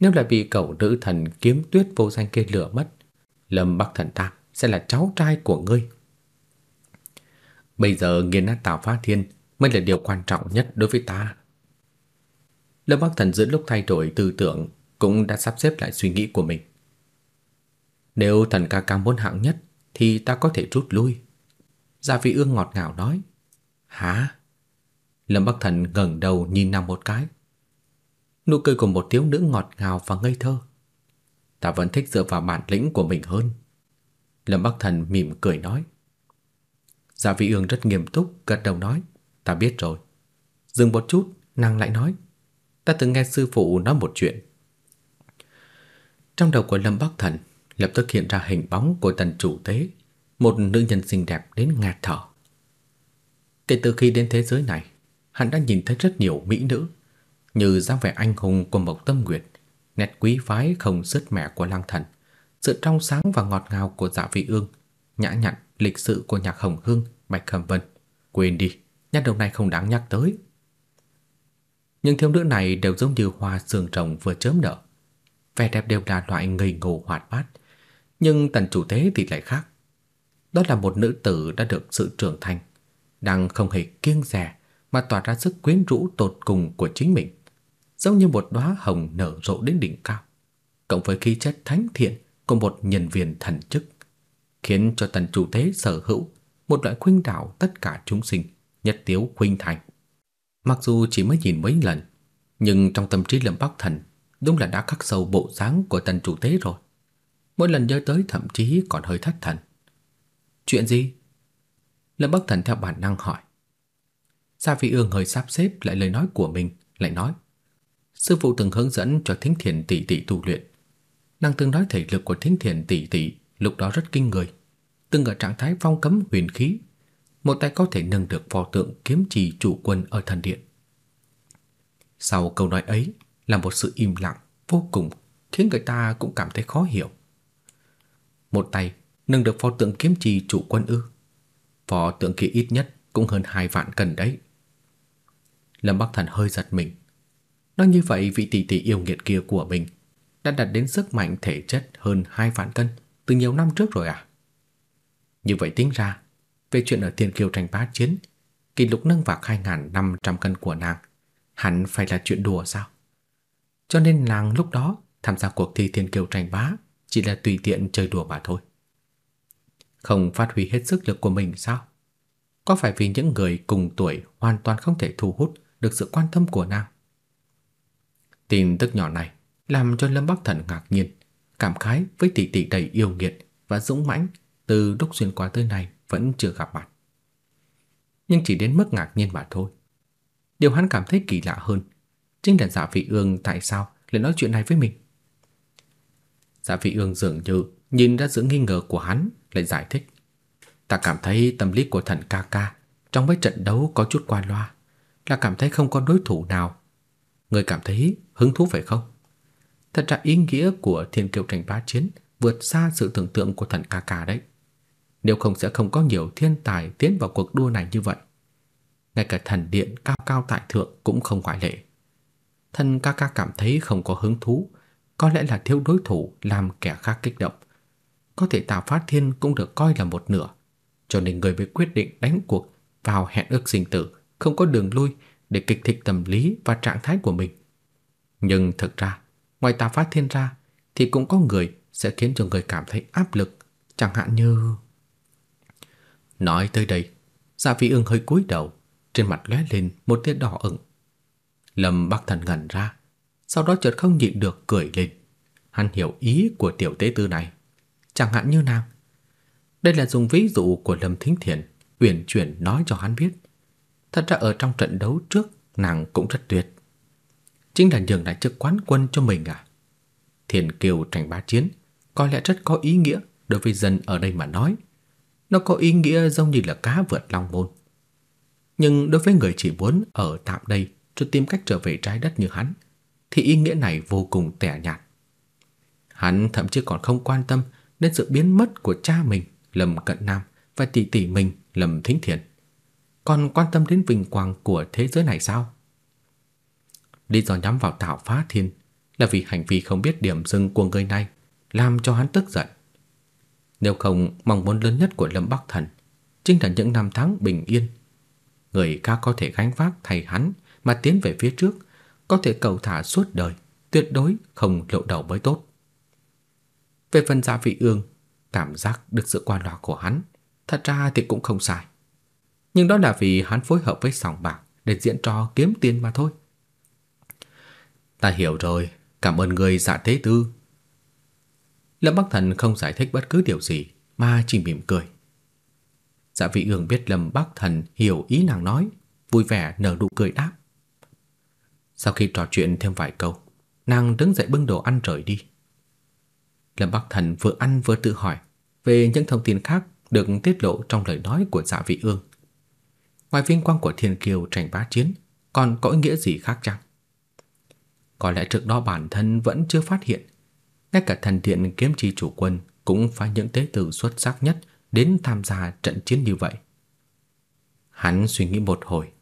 Nếu là bị cậu nữ thần kiếm tuyết vô danh kia lừa mất, Lâm Bắc Thần ta sẽ là cháu trai của ngươi. Bây giờ nghiền nát Tào Phá Thiên mới là điều quan trọng nhất đối với ta. Lâm Bắc Thần giữa lúc thay đổi tư tưởng cũng đã sắp xếp lại suy nghĩ của mình. Nếu thần ca ca muốn hạng nhất thì ta có thể rút lui. Gia phi Ương ngọt ngào nói. Hả? Lâm Bắc Thần ngẩng đầu nhìn nàng một cái. Nụ cười của một thiếu nữ ngọt ngào và ngây thơ. Ta vẫn thích dựa vào bản lĩnh của mình hơn. Lâm Bắc Thần mỉm cười nói. Gia Vị Ương rất nghiêm túc gật đầu nói. Ta biết rồi. Dừng một chút, nàng lại nói. Ta từng nghe sư phụ nói một chuyện. Trong đầu của Lâm Bắc Thần lập tức hiện ra hình bóng của tần chủ tế, một nữ nhân xinh đẹp đến ngạt thở. Kể từ khi đến thế giới này, hắn đã nhìn thấy rất nhiều mỹ nữ, như dáng vẻ anh hùng của Mộc Tâm Nguyệt, nét quý phái không dứt mẻ của Lăng Thần, sự trong sáng và ngọt ngào của Dạ Vị Ương, nhã nhặn lịch sự của Nhạc Hồng Hương, Bạch Khâm Vân. Quên đi, nhân đầu này không đáng nhắc tới. Nhưng thiếu nữ này đều giống như hoa sương trồng vừa chớm nở. Vẻ đẹp đều là loại ngây ngô hoạt bát, nhưng tần chủ tế thì lại khác. Đó là một nữ tử đã được sự trưởng thành, đang không hề kiêng dè mà tỏa ra sức quyến rũ tột cùng của chính mình, giống như một đóa hồng nở rộ đến đỉnh cao, cộng với khí chất thánh thiện của một nhân viên thần chức, khiến cho tần chủ thế sở hữu một loại khuynh đảo tất cả chúng sinh, nhất tiếu khuynh thành. Mặc dù chỉ mới nhìn mấy lần, nhưng trong tâm trí Lâm Bắc Thần đúng là đã khắc sâu bộ dáng của tần chủ tế rồi. Mỗi lần nhớ tới thậm chí còn hơi thất thần. Chuyện gì? Lâm Bắc Thần theo bản năng hỏi. Sa Phi Ương hơi sắp xếp lại lời nói của mình, lại nói: "Sư phụ từng hướng dẫn cho Thính Thiền tỷ tỷ tu luyện. Nàng từng nói thể lực của Thính Thiền tỷ tỷ lúc đó rất kinh người, từng ở trạng thái phong cấm huyền khí, một tay có thể nâng được pho tượng kiếm trì chủ quân ở thần điện." Sau câu nói ấy là một sự im lặng vô cùng khiến người ta cũng cảm thấy khó hiểu. Một tay nâng được pho tượng kiếm trì chủ quân ư? Pho tượng kia ít nhất cũng hơn hai vạn cân đấy. Lâm Bắc Thần hơi giật mình. Nói như vậy vị tỷ tỷ yêu nghiệt kia của mình đã đạt đến sức mạnh thể chất hơn 2 vạn cân từ nhiều năm trước rồi à? Như vậy tính ra, về chuyện ở Thiên Kiều tranh bá chiến, kỷ lục nâng vạc 2500 cân của nàng hẳn phải là chuyện đùa sao? Cho nên nàng lúc đó tham gia cuộc thi Thiên Kiều tranh bá chỉ là tùy tiện chơi đùa mà thôi. Không phát huy hết sức lực của mình sao? Có phải vì những người cùng tuổi hoàn toàn không thể thu hút được sự quan tâm của nàng? Tin tức nhỏ này làm cho Lâm Bắc Thần ngạc nhiên, cảm khái với tỷ tỷ đầy yêu nghiệt và dũng mãnh từ lúc xuyên qua tới nay vẫn chưa gặp mặt. Nhưng chỉ đến mức ngạc nhiên mà thôi. Điều hắn cảm thấy kỳ lạ hơn chính là Dạ Vị Ương tại sao lại nói chuyện này với mình. Dạ Vị Ương dường như nhìn ra sự nghi ngờ của hắn, lại giải thích. Ta cảm thấy tâm lý của thần ca ca trong mấy trận đấu có chút qua loa, là cảm thấy không có đối thủ nào. Người cảm thấy hứng thú phải không? Thật ra ý nghĩa của thiên kiều tranh bá chiến vượt xa sự tưởng tượng của thần ca ca đấy. Nếu không sẽ không có nhiều thiên tài tiến vào cuộc đua này như vậy. Ngay cả thần điện cao cao tại thượng cũng không ngoại lệ. Thần ca ca cảm thấy không có hứng thú, có lẽ là thiếu đối thủ làm kẻ khác kích động. Có thể Tào Phát Thiên cũng được coi là một nửa, cho nên người mới quyết định đánh cuộc vào hẹn ước sinh tử, không có đường lui để kích thích tâm lý và trạng thái của mình. Nhưng thực ra, ngoài Tào Phát Thiên ra thì cũng có người sẽ khiến cho người cảm thấy áp lực, chẳng hạn như Nói tới đây, Dạ Phi Ưng hơi cúi đầu, trên mặt lóe lên một tia đỏ ửng. Lâm Bắc Thần ngẩn ra, sau đó chợt không nhịn được cười lên. Hắn hiểu ý của tiểu tế tư này, chẳng hạn như nàng. Đây là dùng ví dụ của Lâm Thính Thiện, uyển chuyển nói cho hắn biết. Thật ra ở trong trận đấu trước, nàng cũng rất tuyệt. Chính là nhường lại chức quán quân cho mình à? Thiền kiều tranh bá chiến có lẽ rất có ý nghĩa đối với dân ở đây mà nói. Nó có ý nghĩa giống như là cá vượt long môn. Nhưng đối với người chỉ muốn ở tạm đây cho tìm cách trở về trái đất như hắn, thì ý nghĩa này vô cùng tẻ nhạt. Hắn thậm chí còn không quan tâm đến sự biến mất của cha mình, Lâm Cận Nam và tỷ tỷ mình, Lâm Thính Thiện. Còn quan tâm đến vinh quang của thế giới này sao? Lý do nhắm vào Tạo Phá Thiên là vì hành vi không biết điểm dừng của người này làm cho hắn tức giận. Nếu không, mong muốn lớn nhất của Lâm Bắc Thần chính là những năm tháng bình yên. Người khác có thể gánh vác thay hắn mà tiến về phía trước, có thể cầu thả suốt đời, tuyệt đối không lộ đầu mới tốt. Về phần Gia Vị Ương, cảm giác được sự quan loa của hắn, thật ra thì cũng không sai. Nhưng đó là vì hắn phối hợp với sòng bạc để diễn trò kiếm tiền mà thôi. Ta hiểu rồi, cảm ơn người dạ thế tư. Lâm Bắc Thần không giải thích bất cứ điều gì mà chỉ mỉm cười. Dạ vị ương biết Lâm Bắc Thần hiểu ý nàng nói, vui vẻ nở nụ cười đáp. Sau khi trò chuyện thêm vài câu, nàng đứng dậy bưng đồ ăn rời đi. Lâm Bắc Thần vừa ăn vừa tự hỏi về những thông tin khác được tiết lộ trong lời nói của Dạ Vị Ương. Ngoài vinh quang của Thiên Kiều tranh bá chiến, còn có ý nghĩa gì khác chăng? Có lẽ trước đó bản thân vẫn chưa phát hiện, ngay cả thần điện kiếm chi chủ quân cũng phải những tế tử xuất sắc nhất đến tham gia trận chiến như vậy. Hắn suy nghĩ một hồi,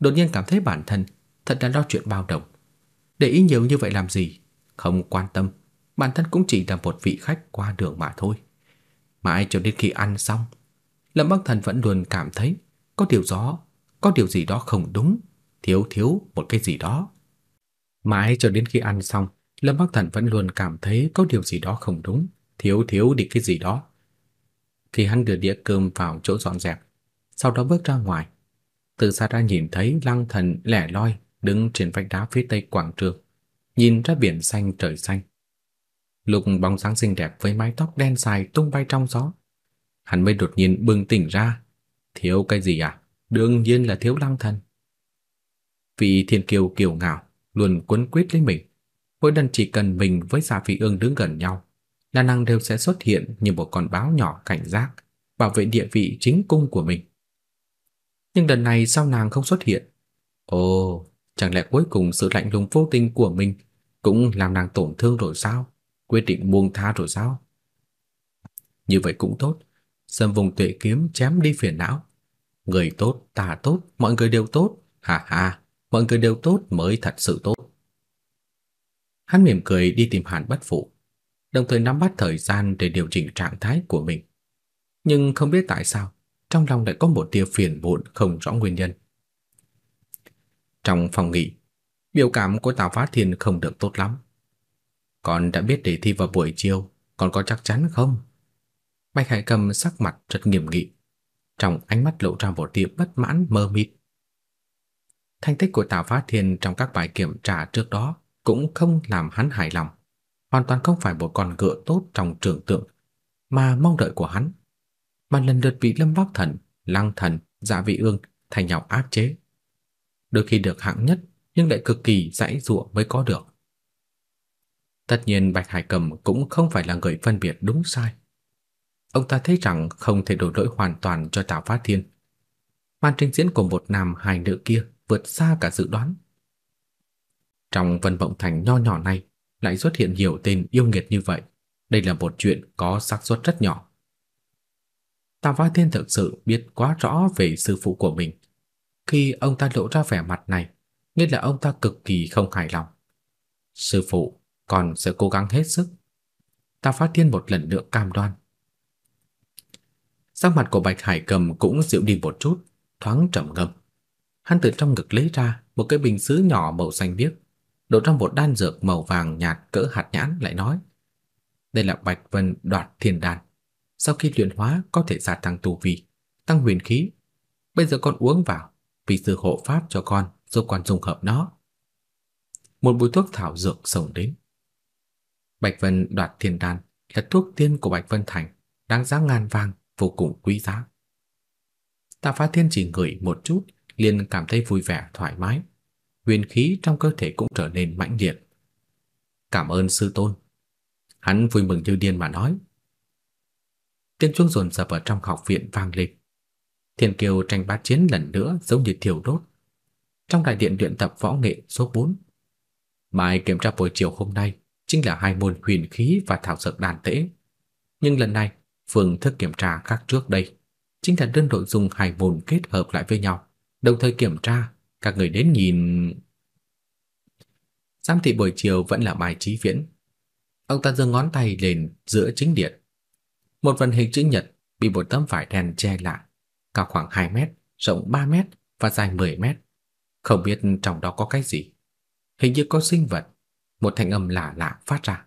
đột nhiên cảm thấy bản thân thật là lo chuyện bao đồng. Để ý nhiều như vậy làm gì? Không quan tâm, bản thân cũng chỉ là một vị khách qua đường mà thôi. Mãi cho đến khi ăn xong, Lâm Bắc Thần vẫn luôn cảm thấy có điều gió, có điều gì đó không đúng, thiếu thiếu một cái gì đó. Mãi cho đến khi ăn xong, Lâm Bắc Thần vẫn luôn cảm thấy có điều gì đó không đúng, thiếu thiếu đi cái gì đó. khi hắn đưa đĩa cơm vào chỗ dọn dẹp, sau đó bước ra ngoài. Từ xa ra nhìn thấy Lăng Thần lẻ loi đứng trên vách đá phía tây quảng trường, nhìn ra biển xanh trời xanh. Lục bóng dáng xinh đẹp với mái tóc đen dài tung bay trong gió. Hắn mới đột nhiên bừng tỉnh ra, thiếu cái gì à? Đương nhiên là thiếu Lăng Thần. Vị thiên kiều kiều ngạo luôn quấn quýt lấy mình. Mỗi lần chỉ cần mình với giả Phi Ương đứng gần nhau, là nàng đều sẽ xuất hiện như một con báo nhỏ cảnh giác, bảo vệ địa vị chính cung của mình. Nhưng lần này sao nàng không xuất hiện? Ồ, chẳng lẽ cuối cùng sự lạnh lùng vô tình của mình cũng làm nàng tổn thương rồi sao? Quyết định buông tha rồi sao? Như vậy cũng tốt, Sâm vùng tuệ kiếm chém đi phiền não. Người tốt, ta tốt, mọi người đều tốt, ha ha, mọi người đều tốt mới thật sự tốt. Hắn mỉm cười đi tìm Hàn Bất Phụ, đồng thời nắm bắt thời gian để điều chỉnh trạng thái của mình. Nhưng không biết tại sao, trong lòng lại có một tia phiền muộn không rõ nguyên nhân. Trong phòng nghỉ, biểu cảm của Tào Phát Thiên không được tốt lắm. Con đã biết đề thi vào buổi chiều, con có chắc chắn không? Bạch Hải Cầm sắc mặt rất nghiêm nghị, trong ánh mắt lộ ra một tia bất mãn mơ mịt. Thành tích của Tào Phát Thiên trong các bài kiểm tra trước đó cũng không làm hắn hài lòng, hoàn toàn không phải một con ngựa tốt trong tưởng tượng mà mong đợi của hắn, mà lần lượt bị Lâm Bắc Thần, Lăng Thần, Dạ Vị Ương thành nhau áp chế. Đôi khi được hạng nhất nhưng lại cực kỳ dãy dụa mới có được. Tất nhiên Bạch Hải Cầm cũng không phải là người phân biệt đúng sai. Ông ta thấy rằng không thể đổ lỗi hoàn toàn cho Tào Phát Thiên. Màn trình diễn của một nam hai nữ kia vượt xa cả dự đoán. Trong Vân Vọng Thành nho nhỏ này lại xuất hiện nhiều tên yêu nghiệt như vậy, đây là một chuyện có xác suất rất nhỏ. Tào Phát Thiên thực sự biết quá rõ về sư phụ của mình. Khi ông ta lộ ra vẻ mặt này, nghĩa là ông ta cực kỳ không hài lòng. Sư phụ, còn sẽ cố gắng hết sức. Ta Phát Thiên một lần nữa cam đoan. Sắc mặt của Bạch Hải Cầm cũng dịu đi một chút, thoáng trầm ngâm. Hắn từ trong ngực lấy ra một cái bình sứ nhỏ màu xanh biếc, đổ trong một đan dược màu vàng nhạt cỡ hạt nhãn lại nói: "Đây là Bạch Vân Đoạt Thiên Đan, sau khi luyện hóa có thể gia tăng tu vi, tăng huyền khí. Bây giờ con uống vào, vì sư hộ pháp cho con, giúp con dùng hợp nó." Một bụi thuốc thảo dược sổng đến. Bạch Vân Đoạt Thiên Đan là thuốc tiên của Bạch Vân Thành, đáng giá ngàn vàng, vô cùng quý giá. Tạ Phá Thiên chỉ ngửi một chút, liền cảm thấy vui vẻ thoải mái, huyền khí trong cơ thể cũng trở nên mãnh liệt. Cảm ơn sư tôn. Hắn vui mừng như điên mà nói. Tiếng chuông dồn rập ở trong học viện vang lên. Thiên kiều tranh bát chiến lần nữa giống như thiêu đốt. Trong đại điện luyện tập võ nghệ số 4. Mai kiểm tra buổi chiều hôm nay chính là hai môn huyền khí và thảo dược đan tế. Nhưng lần này, phương thức kiểm tra khác trước đây chính là đơn đội dùng hai môn kết hợp lại với nhau, đồng thời kiểm tra, các người đến nhìn. Giám thị buổi chiều vẫn là bài trí viễn. Ông ta giơ ngón tay lên giữa chính điện. Một phần hình chữ nhật bị một tấm vải đen che lại, cao khoảng 2 mét, rộng 3 mét và dài 10 mét. Không biết trong đó có cái gì. Hình như có sinh vật, một thanh âm lạ lạ phát ra.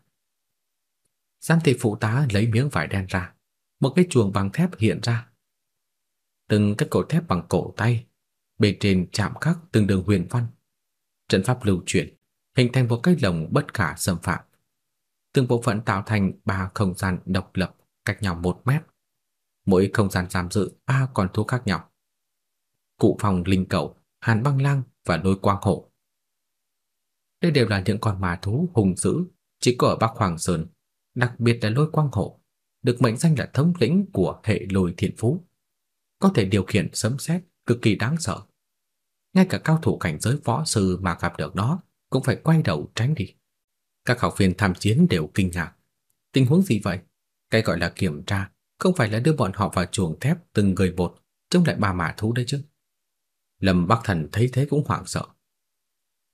Giám thị phụ tá lấy miếng vải đen ra, một cái chuồng bằng thép hiện ra. Từng cái cột thép bằng cổ tay, bên trên chạm khắc từng đường huyền văn. Trận pháp lưu chuyển, hình thành một cái lồng bất khả xâm phạm. Từng bộ phận tạo thành ba không gian độc lập cách nhau một mét. Mỗi không gian giam giữ ba con thú khác nhau. Cụ phòng linh cầu, hàn băng lang và lôi quang hổ. Đây đều là những con ma thú hùng dữ chỉ có ở Bắc Hoàng Sơn, đặc biệt là lôi quang hổ được mệnh danh là thống lĩnh của hệ lôi Thiện phú, có thể điều khiển sấm sét cực kỳ đáng sợ. Ngay cả cao thủ cảnh giới võ sư mà gặp được đó cũng phải quay đầu tránh đi. Các học viên tham chiến đều kinh ngạc. Tình huống gì vậy? Cái gọi là kiểm tra không phải là đưa bọn họ vào chuồng thép từng người một chống lại ba mã thú đấy chứ. Lâm Bắc Thần thấy thế cũng hoảng sợ.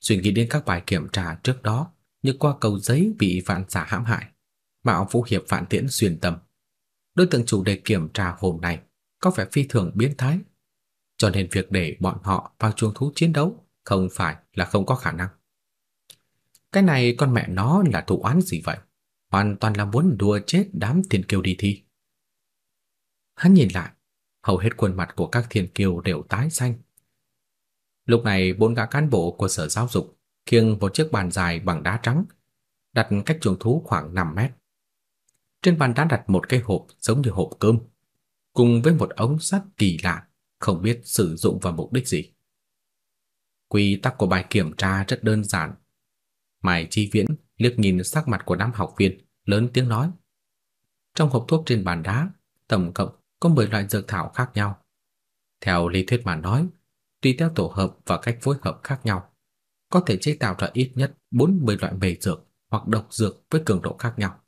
Suy nghĩ đến các bài kiểm tra trước đó, như qua cầu giấy bị vạn giả hãm hại, Mạo Vũ Hiệp Vạn Tiễn xuyên tâm. Đối tượng chủ đề kiểm tra hôm nay có vẻ phi thường biến thái, cho nên việc để bọn họ vào chuồng thú chiến đấu không phải là không có khả năng. Cái này con mẹ nó là thủ án gì vậy? Hoàn toàn là muốn đùa chết đám thiên kiêu đi thi. Hắn nhìn lại, hầu hết khuôn mặt của các thiên kiêu đều tái xanh. Lúc này bốn gã cán bộ của sở giáo dục khiêng một chiếc bàn dài bằng đá trắng, đặt cách chuồng thú khoảng 5 mét. Trên bàn đã đặt một cái hộp giống như hộp cơm, cùng với một ống sắt kỳ lạ, không biết sử dụng vào mục đích gì. Quy tắc của bài kiểm tra rất đơn giản. Mai Chi Viễn liếc nhìn sắc mặt của đám học viên, lớn tiếng nói. Trong hộp thuốc trên bàn đá, tổng cộng có 10 loại dược thảo khác nhau. Theo lý thuyết mà nói, tùy theo tổ hợp và cách phối hợp khác nhau, có thể chế tạo ra ít nhất 40 loại mề dược hoặc độc dược với cường độ khác nhau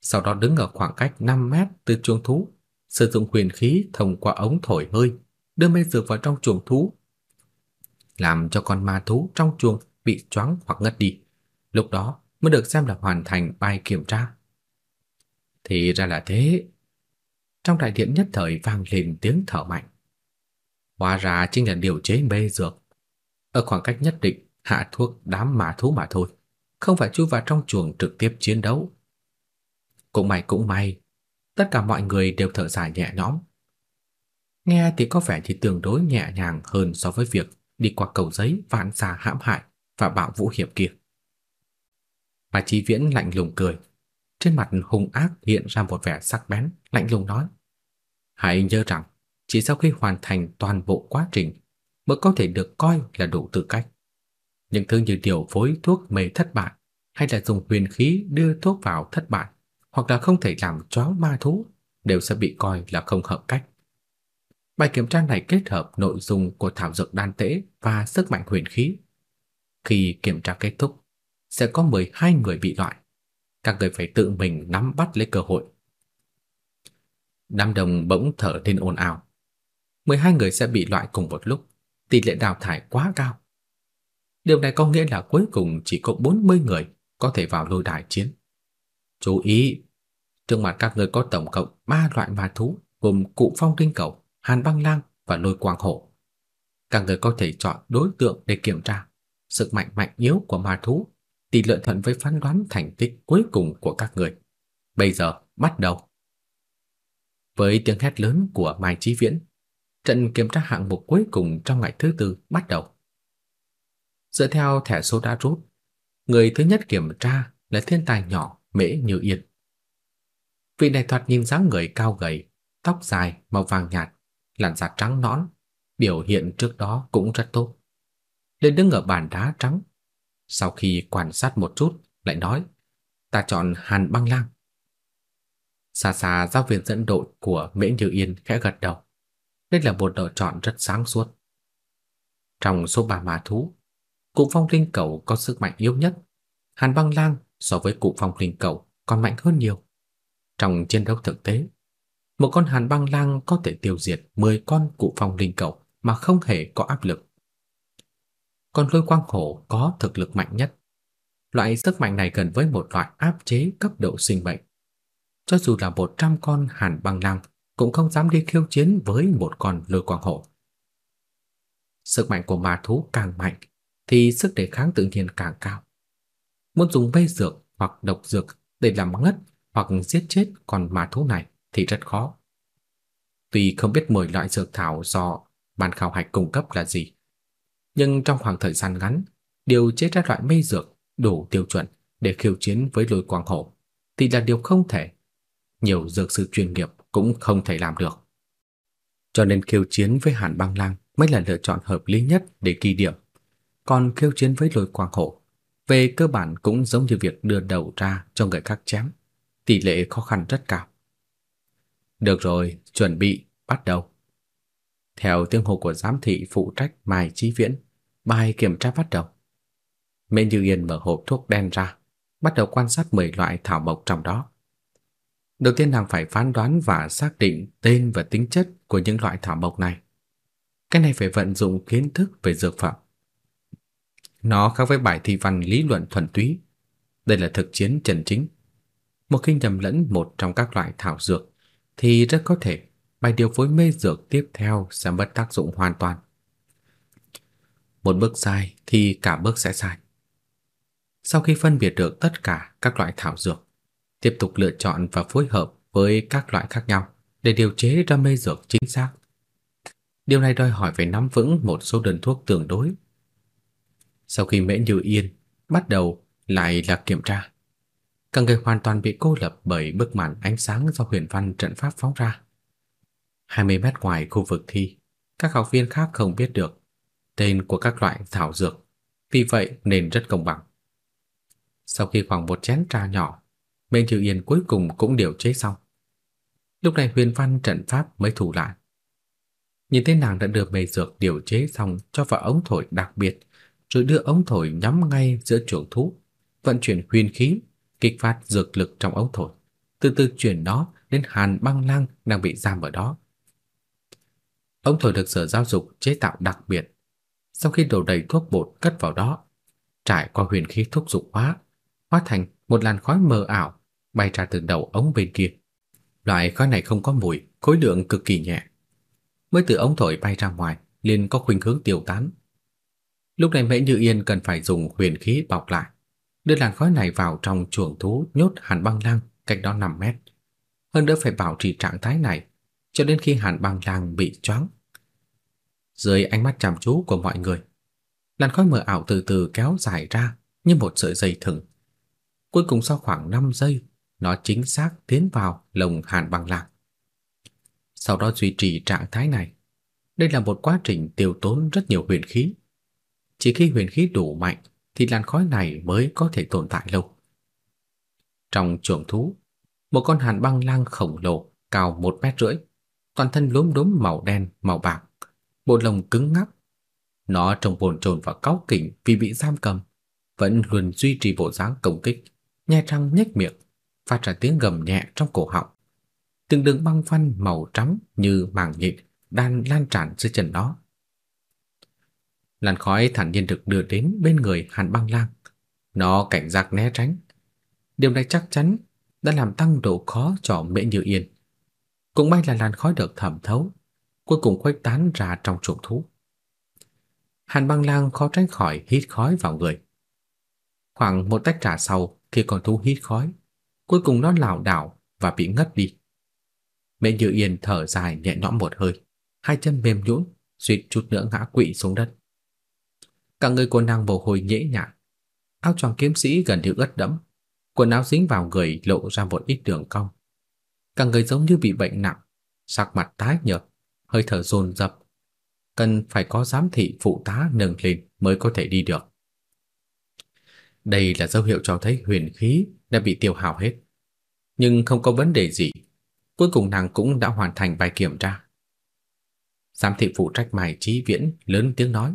sau đó đứng ở khoảng cách 5 mét từ chuồng thú, sử dụng huyền khí thông qua ống thổi hơi, đưa mê dược vào trong chuồng thú, làm cho con ma thú trong chuồng bị choáng hoặc ngất đi. Lúc đó mới được xem là hoàn thành bài kiểm tra. Thì ra là thế. Trong đại điện nhất thời vang lên tiếng thở mạnh. Hóa ra chính là điều chế mê dược. Ở khoảng cách nhất định hạ thuốc đám mã thú mà thôi, không phải chui vào trong chuồng trực tiếp chiến đấu. Cũng may cũng may, tất cả mọi người đều thở dài nhẹ nhõm. Nghe thì có vẻ thì tương đối nhẹ nhàng hơn so với việc đi qua cầu giấy vạn xà hãm hại và bạo vũ hiểm kia. Bà Chí Viễn lạnh lùng cười, trên mặt hung ác hiện ra một vẻ sắc bén, lạnh lùng nói: "Hãy nhớ rằng, chỉ sau khi hoàn thành toàn bộ quá trình mới có thể được coi là đủ tư cách. Những thứ như điều phối thuốc mê thất bại hay là dùng huyền khí đưa thuốc vào thất bại hoặc là không thể làm chó ma thú đều sẽ bị coi là không hợp cách. Bài kiểm tra này kết hợp nội dung của thảo dược đan tế và sức mạnh huyền khí. Khi kiểm tra kết thúc, sẽ có 12 người bị loại. Các người phải tự mình nắm bắt lấy cơ hội. nam đồng bỗng thở lên ồn ào. 12 người sẽ bị loại cùng một lúc, tỷ lệ đào thải quá cao. Điều này có nghĩa là cuối cùng chỉ có 40 người có thể vào lôi đài chiến. Chú ý, trước mặt các người có tổng cộng 3 loại ma thú gồm cụ phong tinh cầu, hàn băng lang và lôi quang hổ. Các người có thể chọn đối tượng để kiểm tra sức mạnh mạnh yếu của ma thú, tỷ lệ thuận với phán đoán thành tích cuối cùng của các người. Bây giờ, bắt đầu. Với tiếng hét lớn của Mai Chí Viễn, trận kiểm tra hạng mục cuối cùng trong ngày thứ tư bắt đầu. Dựa theo thẻ số đã rút, người thứ nhất kiểm tra là thiên tài nhỏ Mễ Như Yên. Vị này thoạt nhìn dáng người cao gầy, tóc dài màu vàng nhạt, làn da trắng nõn, biểu hiện trước đó cũng rất tốt. Lên đứng ở bàn đá trắng, sau khi quan sát một chút lại nói, ta chọn Hàn Băng Lang. Xa xa giáo viên dẫn đội của Mễ Như Yên khẽ gật đầu. Đây là một lựa chọn rất sáng suốt. Trong số ba ma thú, cụ phong linh cầu có sức mạnh yếu nhất. Hàn băng lang so với cụ phong linh cầu còn mạnh hơn nhiều. Trong chiến đấu thực tế, một con hàn băng lang có thể tiêu diệt 10 con cụ phong linh cầu mà không hề có áp lực. Còn lôi quang hổ có thực lực mạnh nhất. Loại sức mạnh này gần với một loại áp chế cấp độ sinh mệnh. Cho dù là 100 con hàn băng lang cũng không dám đi khiêu chiến với một con lôi quang hổ. Sức mạnh của ma thú càng mạnh thì sức đề kháng tự nhiên càng cao. Muốn dùng mê dược hoặc độc dược để làm ngất hoặc giết chết con ma thú này thì rất khó. Tuy không biết 10 loại dược thảo do ban khảo hạch cung cấp là gì, nhưng trong khoảng thời gian ngắn, điều chế ra loại mê dược đủ tiêu chuẩn để khiêu chiến với lôi quang hổ thì là điều không thể. Nhiều dược sư chuyên nghiệp cũng không thể làm được. Cho nên khiêu chiến với Hàn Băng Lang mới là lựa chọn hợp lý nhất để kỳ điểm. Còn khiêu chiến với lôi quang hổ, về cơ bản cũng giống như việc đưa đầu ra cho người khác chém, tỷ lệ khó khăn rất cao. Được rồi, chuẩn bị, bắt đầu. Theo tiếng hô của giám thị phụ trách Mai Chí Viễn, bài kiểm tra bắt đầu. Mễ Như Yên mở hộp thuốc đen ra, bắt đầu quan sát 10 loại thảo mộc trong đó. Đầu tiên nàng phải phán đoán và xác định tên và tính chất của những loại thảo mộc này. Cái này phải vận dụng kiến thức về dược phẩm. Nó khác với bài thi văn lý luận thuần túy. Đây là thực chiến chân chính. Một khi nhầm lẫn một trong các loại thảo dược thì rất có thể bài điều phối mê dược tiếp theo sẽ mất tác dụng hoàn toàn. Một bước sai thì cả bước sẽ sai. Sau khi phân biệt được tất cả các loại thảo dược, tiếp tục lựa chọn và phối hợp với các loại khác nhau để điều chế ra mê dược chính xác. Điều này đòi hỏi phải nắm vững một số đơn thuốc tương đối. Sau khi Mễ Như Yên bắt đầu lại là kiểm tra, cả người hoàn toàn bị cô lập bởi bức màn ánh sáng do huyền văn trận pháp phóng ra. 20 mét ngoài khu vực thi, các học viên khác không biết được tên của các loại thảo dược, vì vậy nên rất công bằng. Sau khi khoảng một chén trà nhỏ Mệnh Trừ Yên cuối cùng cũng điều chế xong. Lúc này huyền văn trận pháp mới thủ lại. Nhìn thấy nàng đã đưa mê dược điều chế xong cho vào ống thổi đặc biệt, rồi đưa ống thổi nhắm ngay giữa chuồng thú, vận chuyển huyền khí, kích phát dược lực trong ống thổi, từ từ chuyển nó đến Hàn Băng Lang đang bị giam ở đó. Ống thổi được sở giáo dục chế tạo đặc biệt. Sau khi đổ đầy thuốc bột cất vào đó, trải qua huyền khí thúc dục hóa, hóa thành một làn khói mờ ảo bay ra từ đầu ống bên kia. Loại khói này không có mùi, khối lượng cực kỳ nhẹ. Mới từ ống thổi bay ra ngoài, liền có khuynh hướng tiêu tán. Lúc này Mễ Như Yên cần phải dùng huyền khí bọc lại, đưa làn khói này vào trong chuồng thú nhốt Hàn Băng Lang cách đó 5 mét. Hơn nữa phải bảo trì trạng thái này cho đến khi Hàn Băng Lang bị choáng. Dưới ánh mắt chăm chú của mọi người, làn khói mờ ảo từ từ kéo dài ra như một sợi dây thừng. Cuối cùng sau khoảng 5 giây, nó chính xác tiến vào lồng Hàn Băng Lạc. Sau đó duy trì trạng thái này. Đây là một quá trình tiêu tốn rất nhiều huyền khí. Chỉ khi huyền khí đủ mạnh thì làn khói này mới có thể tồn tại lâu. Trong chuồng thú, một con hàn băng lang khổng lồ cao một mét rưỡi, toàn thân lốm đốm màu đen, màu bạc, bộ lông cứng ngắc. Nó trông bồn chồn và cáu kỉnh vì bị giam cầm, vẫn luôn duy trì bộ dáng công kích, nhe răng nhếch miệng, phát ra tiếng gầm nhẹ trong cổ họng. Từng đường băng phanh màu trắng như màng nhện đang lan tràn dưới chân nó. Làn khói thản nhiên được đưa đến bên người Hàn Băng Lang. Nó cảnh giác né tránh. Điều này chắc chắn đã làm tăng độ khó cho Mễ Như Yên. Cũng may là làn khói được thẩm thấu, cuối cùng khuếch tán ra trong chuồng thú. Hàn Băng Lang khó tránh khỏi hít khói vào người. Khoảng một tách trà sau, khi con thú hít khói, cuối cùng nó lảo đảo và bị ngất đi. Mẹ Như Yên thở dài nhẹ nhõm một hơi, hai chân mềm nhũn, suýt chút nữa ngã quỵ xuống đất. Cả người cô nàng bầu hồi nhễ nhại, áo choàng kiếm sĩ gần như ướt đẫm, quần áo dính vào người lộ ra một ít đường cong. Cả người giống như bị bệnh nặng, sắc mặt tái nhợt, hơi thở dồn dập, cần phải có giám thị phụ tá nâng lên mới có thể đi được. Đây là dấu hiệu cho thấy huyền khí đã bị tiêu hao hết. Nhưng không có vấn đề gì. Cuối cùng nàng cũng đã hoàn thành bài kiểm tra. Giám thị phụ trách mài trí Viễn lớn tiếng nói,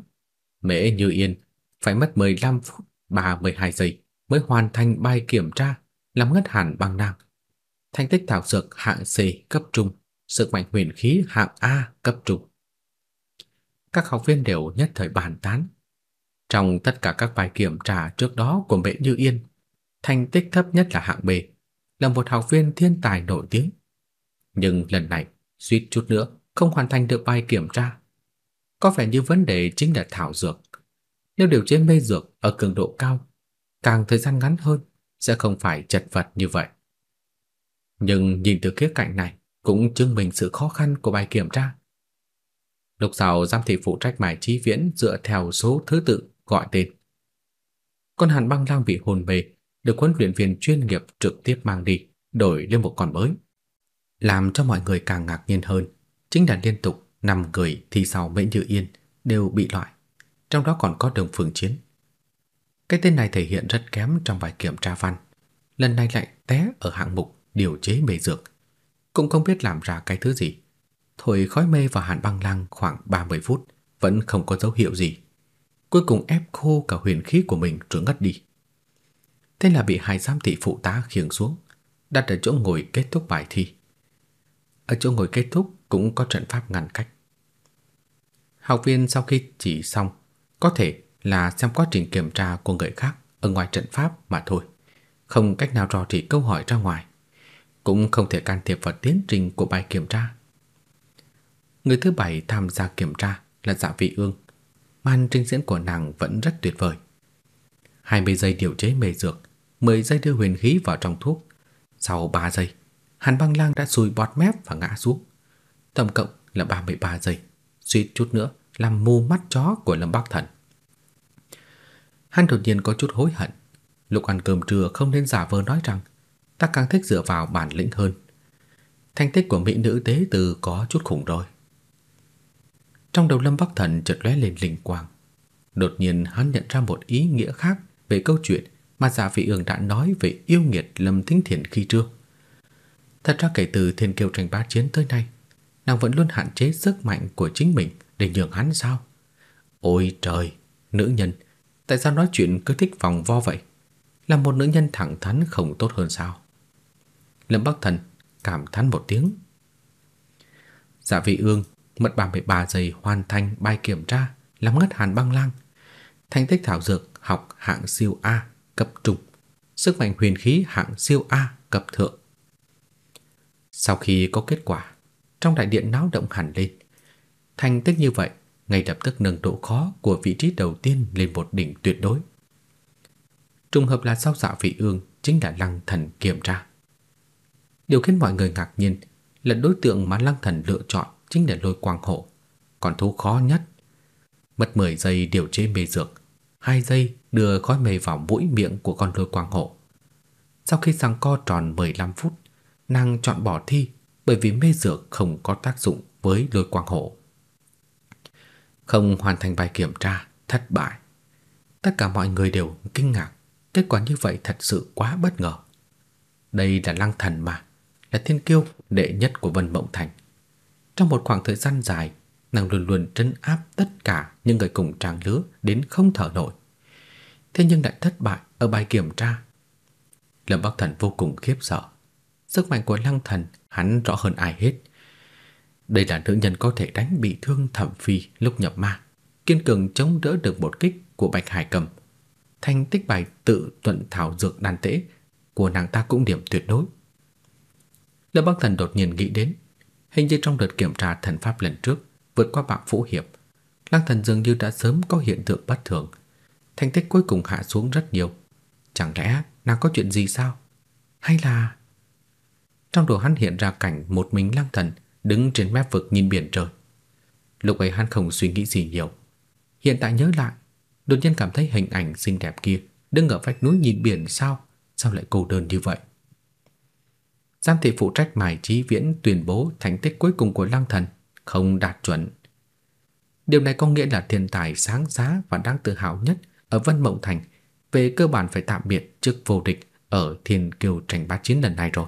Mễ Như Yên phải mất 15 phút 32 giây mới hoàn thành bài kiểm tra làm ngất hẳn băng nàng. Thành tích thảo dược hạng C cấp trung, sức mạnh huyền khí hạng A cấp trung. Các học viên đều nhất thời bàn tán. Trong tất cả các bài kiểm tra trước đó của Mễ Như Yên, thành tích thấp nhất là hạng B, là một học viên thiên tài nổi tiếng. Nhưng lần này, suýt chút nữa không hoàn thành được bài kiểm tra. Có vẻ như vấn đề chính là thảo dược. Nếu điều chế mê dược ở cường độ cao, càng thời gian ngắn hơn sẽ không phải chật vật như vậy. Nhưng nhìn từ khía cạnh này cũng chứng minh sự khó khăn của bài kiểm tra. Lúc sau giám thị phụ trách bài trí viễn dựa theo số thứ tự gọi tên. Con hàn băng lang bị hồn về được huấn luyện viên chuyên nghiệp trực tiếp mang đi, đổi lên một con mới. Làm cho mọi người càng ngạc nhiên hơn, chính là liên tục năm người thi sau Mễ Như Yên đều bị loại, trong đó còn có đường phượng Chiến. Cái tên này thể hiện rất kém trong bài kiểm tra văn, lần này lại té ở hạng mục điều chế mê dược, cũng không biết làm ra cái thứ gì. Thổi khói mê vào Hàn Băng Lang khoảng 30 phút vẫn không có dấu hiệu gì. Cuối cùng ép khô cả huyền khí của mình rồi ngất đi. Thế là bị hai giám thị phụ tá khiêng xuống, đặt ở chỗ ngồi kết thúc bài thi. Ở chỗ ngồi kết thúc cũng có trận pháp ngăn cách. Học viên sau khi chỉ xong có thể là xem quá trình kiểm tra của người khác ở ngoài trận pháp mà thôi, không cách nào rò rỉ câu hỏi ra ngoài, cũng không thể can thiệp vào tiến trình của bài kiểm tra. Người thứ bảy tham gia kiểm tra là Dạ Vị Ương. Màn trình diễn của nàng vẫn rất tuyệt vời. 20 giây điều chế mê dược, 10 giây đưa huyền khí vào trong thuốc. Sau 3 giây, Hàn Băng Lang đã sùi bọt mép và ngã xuống. Tổng cộng là 33 giây, suýt chút nữa làm mù mắt chó của Lâm Bắc Thần. Hắn đột nhiên có chút hối hận, lúc ăn cơm trưa không nên giả vờ nói rằng ta càng thích dựa vào bản lĩnh hơn. Thành tích của mỹ nữ tế từ có chút khủng rồi. Trong đầu Lâm Bắc Thần chợt lóe lên linh quang. Đột nhiên hắn nhận ra một ý nghĩa khác về câu chuyện mà Giả Vị Ương đã nói về yêu nghiệt Lâm Thính Thiện khi trước. Thật ra kể từ thiên kiêu tranh bá chiến tới nay, nàng vẫn luôn hạn chế sức mạnh của chính mình để nhường hắn sao? Ôi trời, nữ nhân, tại sao nói chuyện cứ thích vòng vo vậy? Là một nữ nhân thẳng thắn không tốt hơn sao? Lâm Bắc Thần cảm thán một tiếng. Dạ vị ương mất 33 giây hoàn thành bài kiểm tra làm ngất hàn băng lang. Thành tích thảo dược học hạng siêu A cấp trung, sức mạnh huyền khí hạng siêu A cấp thượng. Sau khi có kết quả, trong đại điện náo động hẳn lên. Thành tích như vậy, ngay lập tức nâng độ khó của vị trí đầu tiên lên một đỉnh tuyệt đối. Trùng hợp là sau dạ vị ương chính là lăng thần kiểm tra. Điều khiến mọi người ngạc nhiên là đối tượng mà lăng thần lựa chọn chính là lôi quang hộ, còn thú khó nhất. Mất 10 giây điều chế mê dược, 2 giây đưa khói mê vào mũi miệng của con lôi quang hộ. Sau khi răng co tròn 15 phút, nàng chọn bỏ thi bởi vì mê dược không có tác dụng với lôi quang hộ. Không hoàn thành bài kiểm tra, thất bại. Tất cả mọi người đều kinh ngạc, kết quả như vậy thật sự quá bất ngờ. Đây là Lăng Thần mà, là thiên kiêu đệ nhất của Vân Mộng Thành. Trong một khoảng thời gian dài, nàng luôn luôn trấn áp tất cả những người cùng trang lứa đến không thở nổi. Thế nhưng lại thất bại ở bài kiểm tra. Lâm Bắc Thần vô cùng khiếp sợ. Sức mạnh của Lăng Thần hắn rõ hơn ai hết. Đây là nữ nhân có thể đánh bị thương Thẩm Phi lúc nhập ma, kiên cường chống đỡ được một kích của Bạch Hải Cầm. Thành tích bài tự tuận thảo dược đan tễ của nàng ta cũng điểm tuyệt đối. Lâm Bắc Thần đột nhiên nghĩ đến, hình như trong đợt kiểm tra thần pháp lần trước vượt qua bạc phủ hiệp, Lăng Thần dường như đã sớm có hiện tượng bất thường, thành tích cuối cùng hạ xuống rất nhiều. Chẳng lẽ nàng có chuyện gì sao? Hay là trong đầu hắn hiện ra cảnh một mình Lăng Thần đứng trên mép vực nhìn biển trời. Lúc ấy hắn không suy nghĩ gì nhiều. Hiện tại nhớ lại, đột nhiên cảm thấy hình ảnh xinh đẹp kia đứng ở vách núi nhìn biển sao, sao lại cô đơn như vậy? Giám thị phụ trách mài trí viễn tuyên bố thành tích cuối cùng của Lăng Thần không đạt chuẩn. Điều này có nghĩa là thiên tài sáng giá và đáng tự hào nhất ở Vân Mộng Thành về cơ bản phải tạm biệt trước vô địch ở thiên kiều tranh bá chiến lần này rồi.